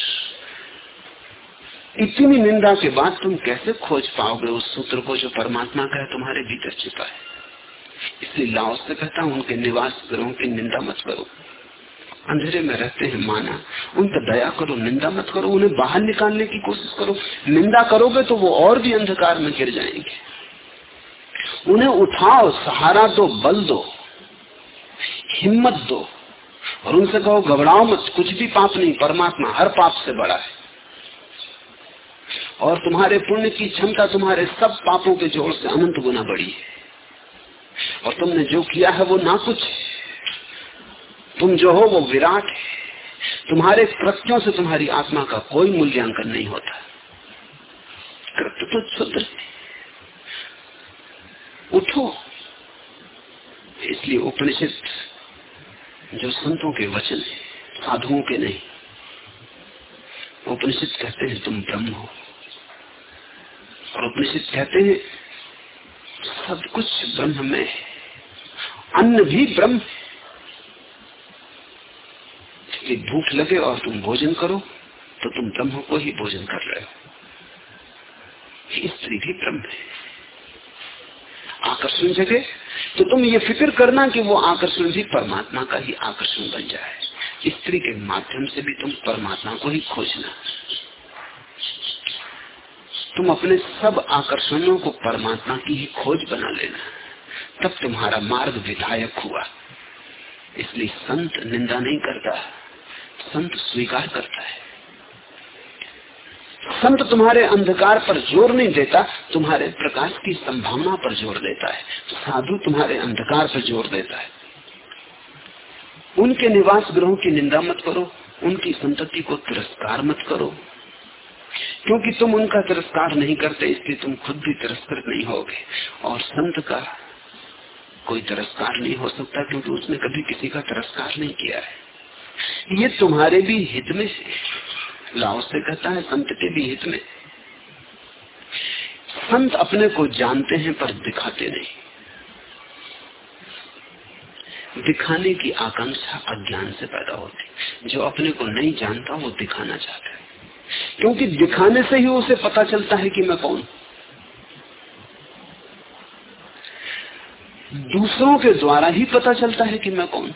इतनी निंदा के बाद तुम कैसे खोज पाओगे उस सूत्र को जो परमात्मा का है, तुम्हारे भीतर छिपा है? इसलिए लाओ से कहता हूँ उनके निवास ग्रहों की निंदा मत करो। अंधेरे में रहते हैं माना। उन पर दया करो, निंदा मत करो, उन्हें बाहर निकालने की कोशिश करो। निंदा करोगे तो वो और भी अंधकार में गिर जाएँगे। उन्हें उठाओ, सहारा दो, बल दो, हिम्मत दो, और उनसे कहो, घबराओ मत, कुछ भी पाप नहीं, परमात्मा हर पाप से बड़ा है। और तुम्हारे पुण्य की क्षमता तुम्हारे सब पापों के जोड़ से अनंत गुना बड़ी है। और तुमने जो किया है वो ना कुछ तुम जो हो वो विराट है। तुम्हारे कृत्यों से तुम्हारी आत्मा का कोई मूल्यांकन नहीं होता। कृत्य तो क्षुद्र उठो। इसलिए उपनिषद जो संतों के वचन है, साधुओं के नहीं। उपनिषद कहते हैं, तुम ब्रह्म हो। और उपनिषद कहते हैं, सब कुछ ब्रह्म में है। अन्न भी ब्रह्म है। भूख लगे और तुम भोजन करो तो तुम ब्रह्म को ही भोजन कर रहे हो। स्त्री भी ब्रह्म है। आकर्षण जगे तो तुम ये फ़िक्र करना कि वो आकर्षण भी परमात्मा का ही आकर्षण बन जाए। स्त्री के माध्यम से भी तुम परमात्मा को ही खोजना। तुम अपने सब आकर्षणों को परमात्मा की ही खोज बना लेना। तब तुम्हारा मार्ग विधायक हुआ। इसलिए संत निंदा नहीं करता, संत स्वीकार करता है। संत तुम्हारे अंधकार पर ज़ोर नहीं देता, तुम्हारे प्रकाश की संभावना पर ज़ोर देता है। साधु तुम्हारे अंधकार पर ज़ोर देता है। उनके निवास ग्रहों की निंदा मत करो, उनकी संतति को तिरस्कार मत करो। क्योंकि तुम उनका तिरस्कार नहीं करते, इसलिए तुम खुद भी तिरस्कृत नहीं होगे। और संत का कोई तिरस्कार नहीं हो सकता क्योंकि उसने कभी किसी का तिरस्कार नहीं किया है। ये तुम्हारे भी हित में लाओ से कहता है संत के भी हित में। संत अपने को जानते हैं पर दिखाते नहीं। दिखाने की आकांक्षा अज्ञान से पैदा होती जो अपने को नहीं जानता वो दिखाना चाहता है। क्योंकि दिखाने से ही उसे पता चलता है कि मैं कौन। दूसरों के द्वारा ही पता चलता है कि मैं कौन।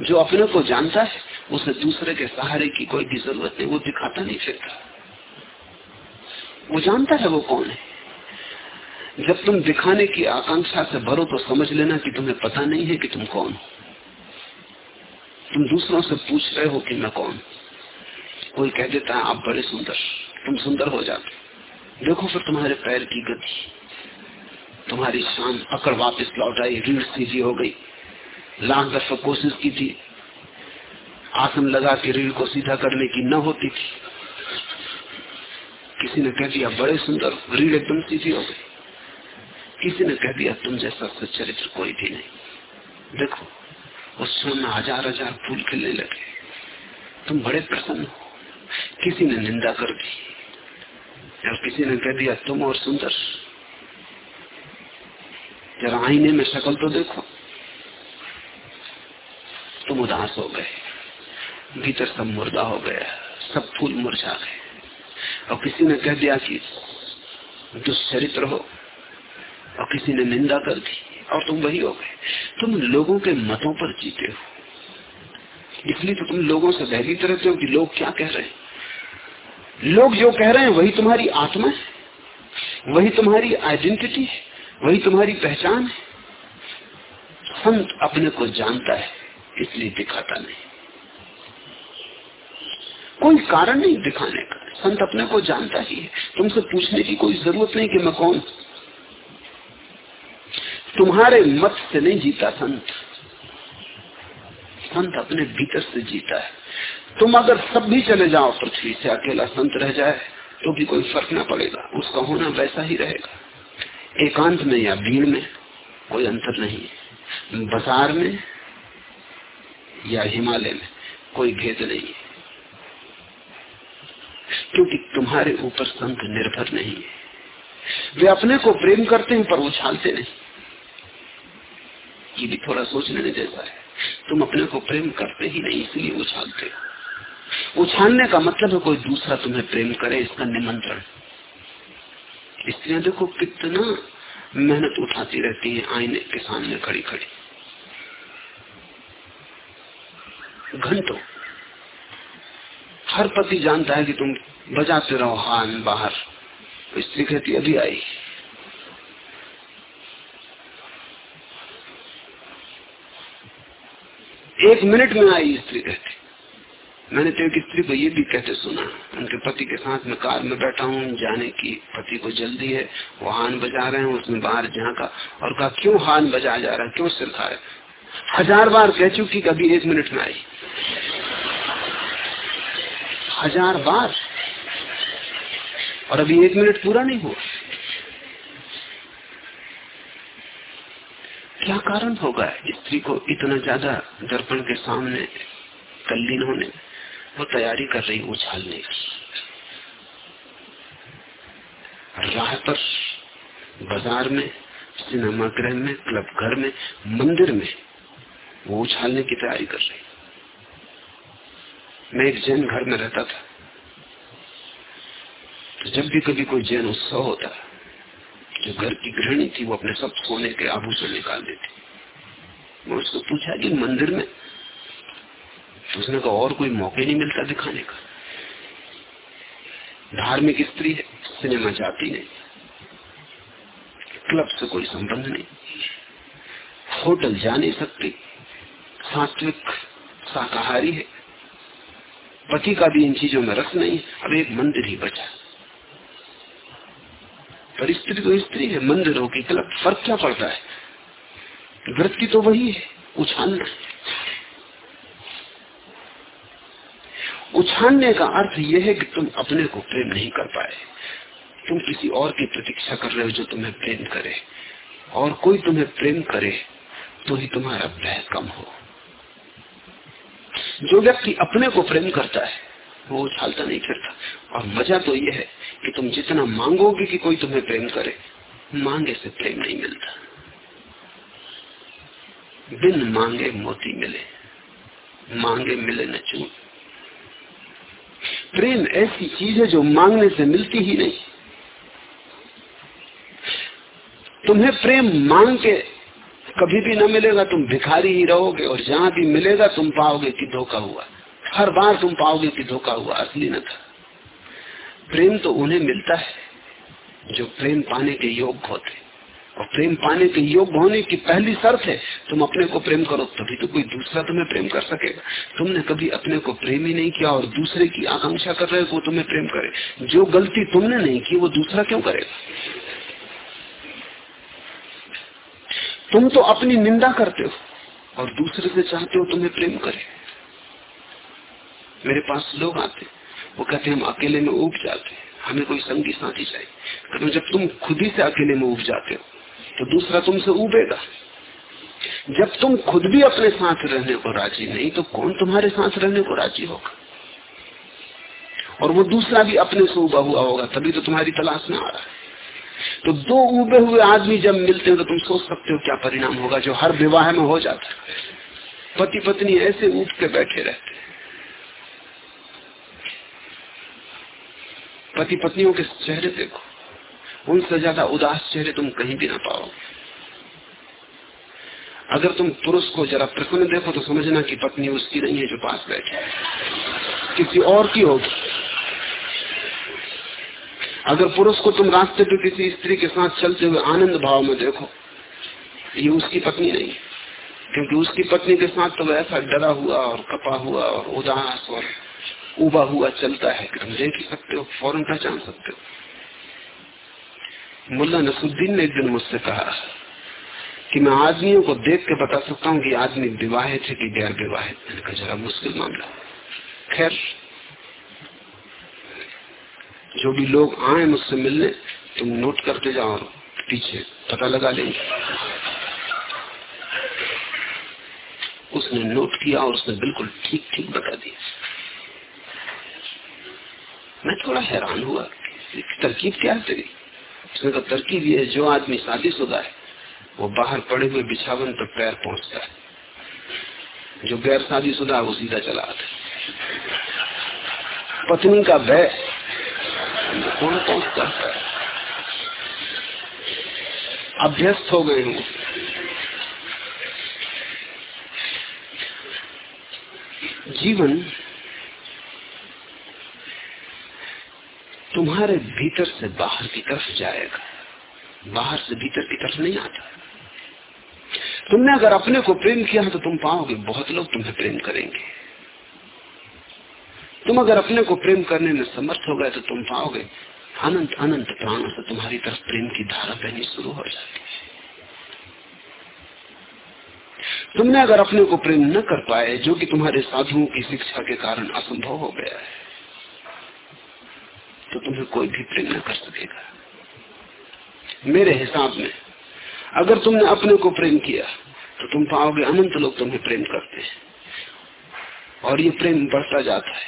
जो अपने को जानता है उसे दूसरे के सहारे की कोई भी ज़रूरत नहीं, वो दिखाता नहीं फिरता। वो जानता है वो कौन है। जब तुम दिखाने की आकांक्षा से भरो तो समझ लेना कि तुम्हें पता नहीं है कि तुम कौन। हो तुम दूसरों से पूछ रहे हो कि मैं कौन। कोई कह देता है, आप बड़े सुंदर, तुम सुंदर हो जाते। देखो फिर तुम्हारे पैर की गति। तुम्हारी शान अकड़ वापस लौट आई, रीढ़ सीधी हो गई। लाख दफ़ा कोशिश की थी। आसन लगा के रीढ़ को सीधा करने की न होती थी। किसी ने कह दिया, बड़े सुंदर, रीढ़ एकदम सीधी हो गई। किसी ने कह दिया, तुम जैसा सच्चरित्र कोई भी नहीं। देखो उस में हज़ार हज़ार फूल खिलने लगे। तुम बड़े प्रसन्न हो। किसी ने निंदा कर दी। और किसी ने कह दिया, तुम और सुंदर जरा आईने में शक्ल तो देखो, तुम उदास हो गए, भीतर सब मुर्दा हो गया, सब फूल मुरझा गए। और किसी ने कह दिया कि दुष्चरित्र हो, और किसी ने निंदा कर दी, और तुम वही हो गए। तुम लोगों के मतों पर जीते हो। इसलिए तो तुम लोगों से भयभीत रहते हो कि लोग क्या कह रहे हैं। लोग जो कह रहे हैं, वही तुम्हारी आत्मा है, वही तुम्हारी आइडेंटिटी है। वही तुम्हारी पहचान है। संत अपने को जानता है, इसलिए दिखाता नहीं। कोई कारण नहीं दिखाने का। संत अपने को जानता ही है। तुमसे पूछने की कोई ज़रूरत नहीं कि मैं कौन। तुम्हारे मत से नहीं जीता संत। संत अपने भीतर से जीता है। तुम अगर सब भी चले जाओ, पृथ्वी से अकेला संत रह जाए तो भी कोई फ़र्क ना पड़ेगा। उसका होना वैसा ही रहेगा। एकांत में या भीड़ में कोई अंतर नहीं है। बाज़ार में या हिमालय में कोई भेद नहीं है। क्योंकि तुम्हारे ऊपर संत निर्भर नहीं है। वे अपने को प्रेम करते हैं, पर उछालते नहीं। ये भी थोड़ा सोचने जैसा है। तुम अपने को प्रेम करते ही नहीं, इसलिए उछालते हो। उछालने का मतलब है कोई दूसरा तुम्हें प्रेम करे, इसका निमंत्रण। स्त्रियाँ देखो कितना मेहनत उठाती रहती हैं आईने के सामने खड़ी खड़ी। घंटों। हर पति जानता है कि तुम बजाते रहो हान बाहर। स्त्री कहती अभी आई। एक मिनट में आई स्त्री कहती मैंने तो एक स्त्री को ये भी कहते सुना, उनके पति के साथ में कार में बैठा हूँ, जाने की पति को जल्दी है, वो हान बजा रहे हैं, उसने बाहर झांका और कहा, क्यों हान बजा जा रहा है? क्यों सिर खा रहे हज़ार बार कह चुकी कभी एक मिनट में आई। हज़ार बार? और अभी एक मिनट पूरा नहीं हुआ। क्या कारण होगा स्त्री को इतना ज़्यादा दर्पण के सामने तल्लीन होने? वो तैयारी कर रही उछालने की। राह पर बाज़ार में, सिनेमा गृह में, क्लब घर में, मंदिर में वो उछालने की तैयारी कर रही। मैं एक जैन घर में रहता था। तो जब भी कभी कोई जैन उत्सव होता, जो घर की गृहिणी थी, वो अपने सब सोने के आभूषण निकाल देती। मैं उसको पूछा कि मंदिर में उसने कहा, और कोई मौके नहीं मिलता दिखाने का? धार्मिक स्त्री है, सिनेमा जाती नहीं। क्लब से कोई संबंध नहीं। होटल जा नहीं सकती। सात्विक शाकाहारी है। पति का भी इन चीज़ों में रस नहीं अब एक मंदिर ही बचा। पर स्त्री तो स्त्री है, मंदिर हो कि क्लब, फ़र्क क्या पड़ता है? वृत्ति तो वही है, उछालना उछालने का अर्थ यह है कि तुम अपने को प्रेम नहीं कर पाए। तुम किसी और की प्रतीक्षा कर रहे हो जो तुम्हें प्रेम करे। और कोई तुम्हें प्रेम करे तो ही तुम्हारा भय कम हो। जो व्यक्ति अपने को प्रेम करता है, वो उछालता नहीं फिरता। और मज़ा तो यह है कि तुम जितना मांगोगे कि कोई तुम्हें प्रेम करे, मांगे से प्रेम नहीं मिलता। बिन मांगे मोती मिले, मांगे मिले न चून। प्रेम ऐसी चीज़ है जो मांगने से मिलती ही नहीं। तुम्हें प्रेम मांग के कभी भी न मिलेगा, तुम भिखारी ही रहोगे और जहाँ भी मिलेगा तुम पाओगे कि धोखा हुआ। हर बार तुम पाओगे कि धोखा हुआ, असली न था। प्रेम तो उन्हें मिलता है जो प्रेम पाने के योग्य होते। और प्रेम पाने के योग्य होने की पहली शर्त है, तुम अपने को प्रेम करो, तभी तो कोई दूसरा तुम्हें प्रेम कर सकेगा। तुमने कभी अपने को प्रेम ही नहीं किया और दूसरे की आकांक्षा कर रहे हो तुम्हें प्रेम करे। जो गलती तुमने नहीं की, वो दूसरा क्यों करेगा? तुम तो अपनी निंदा करते हो और दूसरे से चाहते हो तुम्हें प्रेम करे। मेरे पास लोग आते वो कहते हम अकेले में उग जाते हमें कोई संगी साथी चाहिए। कहते जब तुम खुद ही से अकेले में उग जाते हो तो दूसरा तुमसे उबेगा। जब तुम खुद भी अपने साथ रहने को राज़ी नहीं तो कौन तुम्हारे साथ रहने को राज़ी होगा? और वो दूसरा भी अपने से उबा हुआ होगा, तभी तो तुम्हारी तलाश में आ रहा है। तो दो उबे हुए आदमी जब मिलते हैं तो तुम सोच सकते हो क्या परिणाम होगा जो हर विवाह में हो जाता है। पति पत्नी ऐसे उठ के बैठे रहते हैं। पति पत्नियों के चेहरे देखो। उनसे ज़्यादा उदास चेहरे तुम कहीं भी ना पाओ। अगर तुम पुरुष को जरा प्रसन्न देखो तो समझना कि पत्नी उसकी नहीं है जो पास बैठे किसी और की होगी। अगर पुरुष को तुम रास्ते पे किसी स्त्री के साथ चलते हुए आनंद भाव में देखो, ये उसकी पत्नी नहीं क्योंकि उसकी पत्नी के साथ तो ऐसा डरा हुआ और कपा हुआ और उदास और उबा हुआ चलता है। कि तुम देख सकते हो, फ़ौरन पहचान सकते हो। मुल्ला नसुद्दीन ने एक दिन मुझसे कहा कि मैं आदमियों को देख के बता सकता हूँ कि आदमी विवाहित है कि गैर विवाहित। जरा मुश्किल मामला खैर, जो भी लोग आए मुझसे मिलने, तुम नोट करते जाओ पीछे पता लगा लेंगे। उसने नोट किया और उसने बिल्कुल ठीक ठीक बता दिया। मैं थोड़ा हैरान हुआ तरकीब क्या है तेरी? उसने कहा तरकीब यह है, जो आदमी शादीशुदा है, वो बाहर पड़े हुए बिछावन पर पैर पहुँचता है। जो गैर शादीशुदा है, वो सीधा चला आता है। पत्नी का भय कौन पहुँचता है? अभ्यस्त हो गए हूँ। जीवन तुम्हारे भीतर से बाहर की तरफ़ जाएगा। बाहर से भीतर की तरफ़ नहीं आता। तुमने अगर अपने को प्रेम किया तो तुम पाओगे, बहुत लोग तुम्हें प्रेम करेंगे। तुम अगर अपने को प्रेम करने में समर्थ हो गए तो तुम पाओगे, अनंत अनंत प्राणों से तुम्हारी तरफ़ प्रेम की धारा बहनी शुरू हो जाती है। तुमने अगर अपने को प्रेम न कर पाए, जो कि तुम्हारे साधुओं की शिक्षा के कारण असंभव हो गया है तो तुम्हें कोई भी प्रेम न कर सकेगा। मेरे हिसाब में, अगर तुमने अपने को प्रेम किया तो तुम पाओगे अनंत लोग तुम्हें प्रेम करते हैं। और ये प्रेम बढ़ता जाता है,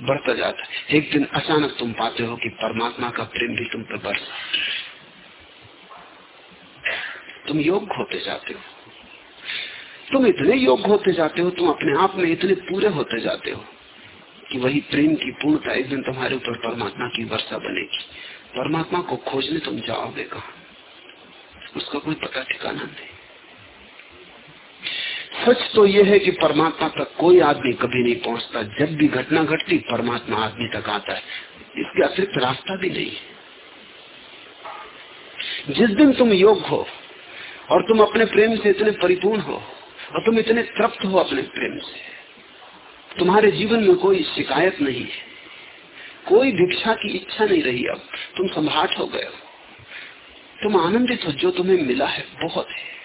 बढ़ता जाता है। एक दिन अचानक तुम पाते हो कि परमात्मा का प्रेम भी तुम पर बढ़ सकता तुम योग्य होते जाते हो। तुम इतने योग्य होते जाते हो, तुम अपने आप में इतने पूरे होते जाते हो। कि वही प्रेम की पूर्णता एक दिन तुम्हारे ऊपर परमात्मा की वर्षा बनेगी। परमात्मा को खोजने तुम जाओगे कहा? उसका कोई पता ठिकाना नहीं। सच तो यह है कि परमात्मा तक कोई आदमी कभी नहीं पहुँचता। जब भी घटना घटती, परमात्मा आदमी तक आता है। इसके अतिरिक्त रास्ता भी नहीं है। जिस दिन तुम योग हो और तुम अपने प्रेम से इतने परिपूर्ण हो और तुम इतने तृप्त हो अपने प्रेम से तुम्हारे जीवन में कोई शिकायत नहीं है। कोई भिक्षा की इच्छा नहीं रही अब। तुम सम्राट हो गए हो। तुम आनंदित हो, जो तुम्हें मिला है, बहुत है।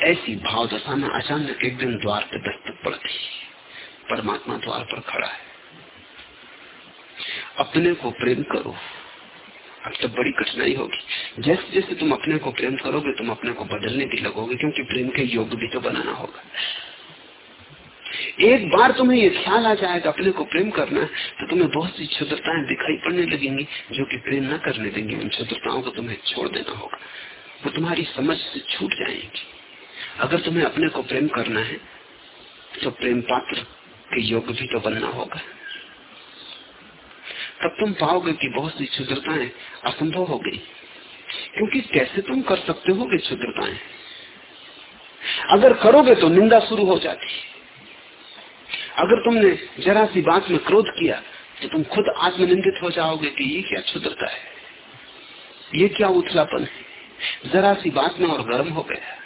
ऐसी भाव दशा में अचानक एक दिन द्वार पर दस्तक पड़ती परमात्मा द्वार पर खड़ा है। अपने को प्रेम करो। अब तो बड़ी कठिनाई होगी। जैसे जैसे तुम अपने को प्रेम करोगे, तुम अपने को बदलने भी लगोगे, क्योंकि प्रेम के योग भी तो बनाना होगा। एक बार तुम्हें ये ख्याल आ जाएगा, अपने को प्रेम करना तो तुम्हें बहुत सी क्षुद्रताएँ दिखाई पड़ने लगेंगी, जो कि प्रेम न करने देंगी। उन क्षुद्रताओं को तुम्हें छोड़ देना होगा। वो तुम्हारी समझ से छूट जाएँगी। अगर तुम्हें अपने को प्रेम करना है तो प्रेम पात्र के योग भी तो बनना होगा। तब तुम पाओगे कि बहुत सी क्षुद्रताएँ असंभव हो गई। क्योंकि कैसे तुम कर सकते हो क्षुद्रताएँ? अगर करोगे तो निंदा शुरू हो जाती अगर तुमने जरा सी बात में क्रोध किया तो तुम खुद आत्मनिंदित हो जाओगे कि ये क्या क्षुद्रता है। ये क्या उथलापन है? जरा सी बात में और गर्म हो गया।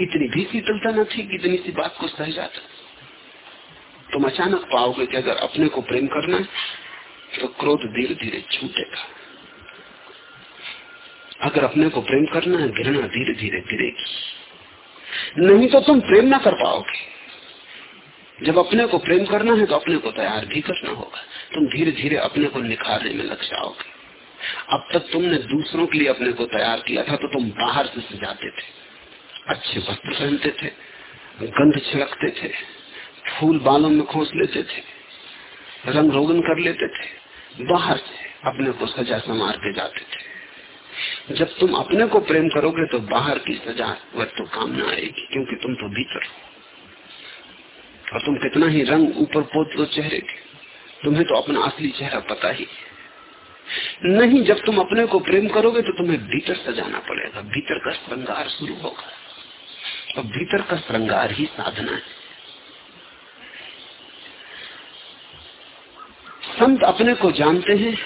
इतनी भी शीतलता न थी इतनी सी बात को सह जाता। तुम अचानक पाओगे कि अगर अपने को प्रेम करना है तो क्रोध धीरे धीरे छूटेगा। अगर अपने को प्रेम करना है, घृणा धीरे धीरे गिरेगी। नहीं तो तुम प्रेम ना कर पाओगे। जब अपने को प्रेम करना है तो अपने को तैयार भी करना होगा। तुम धीरे धीरे अपने को निखारने में लग जाओगे। अब तक तुमने दूसरों के लिए अपने को तैयार किया था तो तुम बाहर से सजाते थे, अच्छे वस्त्र पहनते थे, गंध छिड़कते थे, फूल बालों में खोस लेते थे, रंग रोगन कर लेते थे, बाहर से अपने को सजा संवार के जाते थे। जब तुम अपने को प्रेम करोगे तो बाहर की सजा वह तो काम ना आएगी, क्योंकि तुम तो भीतर हो। और तुम कितना ही रंग ऊपर पोत लो चेहरे के। तुम्हें तो अपना असली चेहरा पता ही। नहीं, जब तुम अपने को प्रेम करोगे तो तुम्हें भीतर सजाना पड़ेगा, भीतर का श्रृंगार शुरू होगा। और भीतर का श्रृंगार ही साधना है। संत अपने को जानते हैं,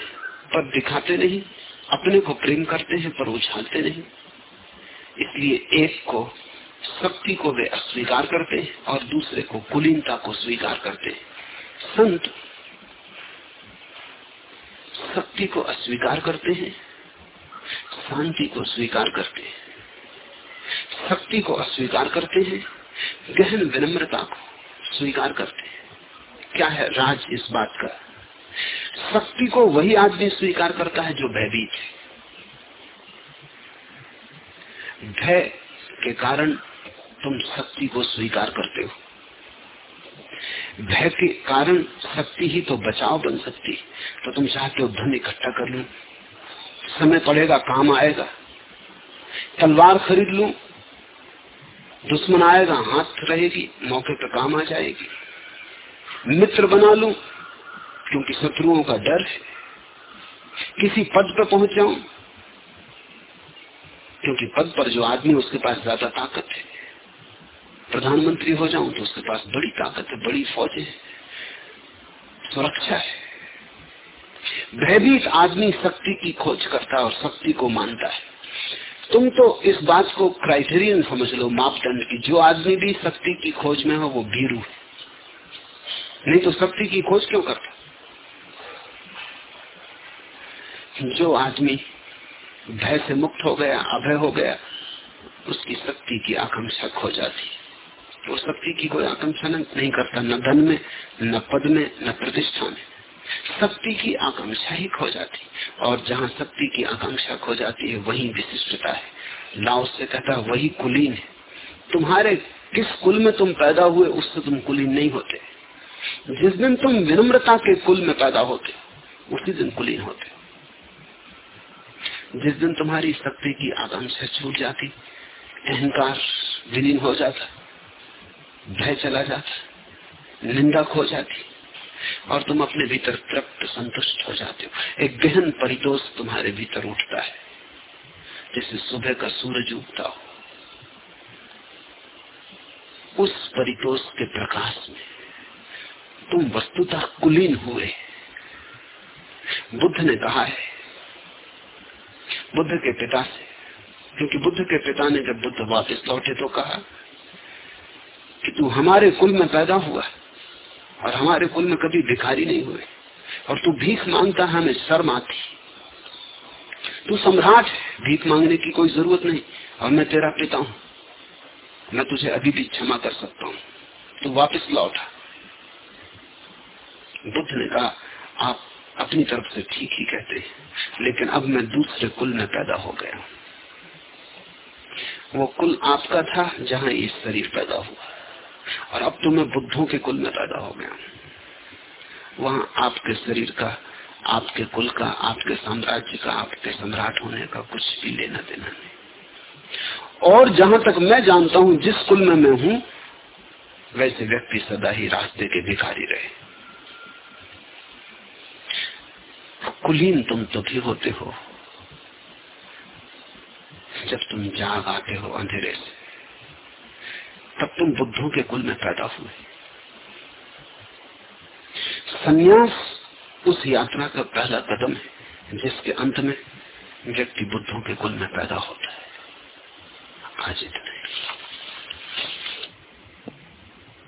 पर दिखाते नहीं, अपने को प्रेम करते हैं, पर उछालते नहीं। इसलिए एक को शक्ति को वे अस्वीकार करते हैं और दूसरे को कुलीनता को स्वीकार करते। संत शक्ति को अस्वीकार करते हैं, शांति को स्वीकार करते हैं। शक्ति को अस्वीकार करते हैं, गहन विनम्रता को स्वीकार करते हैं। क्या है राज इस बात का? शक्ति को वही आदमी स्वीकार करता है जो भयभीत है। भय के कारण तुम शक्ति को स्वीकार करते हो। भय के कारण शक्ति ही तो बचाव बन सकती तो तुम चाहते हो धन इकट्ठा कर लू। समय पड़ेगा, काम आएगा। तलवार खरीद लू। दुश्मन आएगा, हाथ रहेगी, मौके पर काम आ जाएगी। मित्र बना लू, क्योंकि शत्रुओं का डर है। किसी पद पर पहुँच जाऊँ, क्योंकि पद पर जो आदमी उसके पास ज़्यादा ताकत है। प्रधानमंत्री हो जाऊँ तो उसके पास बड़ी ताकत है, बड़ी फौज है, सुरक्षा है। भयभीत आदमी शक्ति की खोज करता है और शक्ति को मानता है। तुम तो इस बात को क्राइटेरियन समझ लो, मापदंड की। जो आदमी भी शक्ति की खोज में हो, वो भीरू है। नहीं तो शक्ति की खोज क्यों करता? जो आदमी भय से मुक्त हो गया, अभय हो गया, उसकी शक्ति की आकांक्षा खो जाती वो शक्ति की कोई आकांक्षा नहीं करता, न धन में, न पद में, न प्रतिष्ठा में। शक्ति की आकांक्षा ही खो जाती। और जहाँ शक्ति की आकांक्षा खो जाती है, वही विशिष्टता है। लाओ से कहता, वही कुलीन है। तुम्हारे किस कुल में तुम पैदा हुए, उससे तुम कुलीन नहीं होते। जिस दिन तुम विनम्रता के कुल में पैदा होते, उसी दिन कुलीन होते। जिस दिन तुम्हारी शक्ति की आकांक्षा छूट जाती, अहंकार विलीन हो जाता। भय चला जाता, निंदा खो जाती, और तुम अपने भीतर तृप्त, संतुष्ट हो जाते हो। एक गहन परितोष तुम्हारे भीतर उठता है जैसे सुबह का सूरज उगता हो। उस परितोष के प्रकाश में तुम वस्तुतः कुलीन हुए। बुद्ध ने कहा है, बुद्ध के पिता से, क्योंकि बुद्ध के पिता ने जब बुद्ध वापस लौटे तो कहा कि तू हमारे कुल में पैदा हुआ और हमारे कुल में कभी भिखारी नहीं हुए। और तू भीख माँगता है, हमें शर्म आती तू सम्राट भीख मांगने की कोई ज़रूरत नहीं। और मैं तेरा पिता हूँ। मैं तुझे अभी भी क्षमा कर सकता हूँ। तू वापस लौटा बुद्ध ने कहा, आप अपनी तरफ़ से ठीक ही कहते हैं, लेकिन अब मैं दूसरे कुल में पैदा हो गया वो कुल आपका था जहाँ ये शरीर पैदा हुआ। और अब तो मैं बुद्धों के कुल में पैदा हो गया। वहाँ आपके शरीर का, आपके कुल का, आपके साम्राज्य का, आपके सम्राट होने का कुछ भी लेना देना नहीं। और जहाँ तक मैं जानता हूँ, जिस कुल में मैं हूँ, वैसे व्यक्ति सदा ही रास्ते के भिखारी रहे। कुलीन तुम तो भी होते हो। जब तुम जाग आते हो अंधेरे से तब तुम बुद्धों के कुल में पैदा हुए। संन्यास उस यात्रा का पहला कदम है, जिसके अंत में व्यक्ति बुद्धों के कुल में पैदा होता है। आज इतना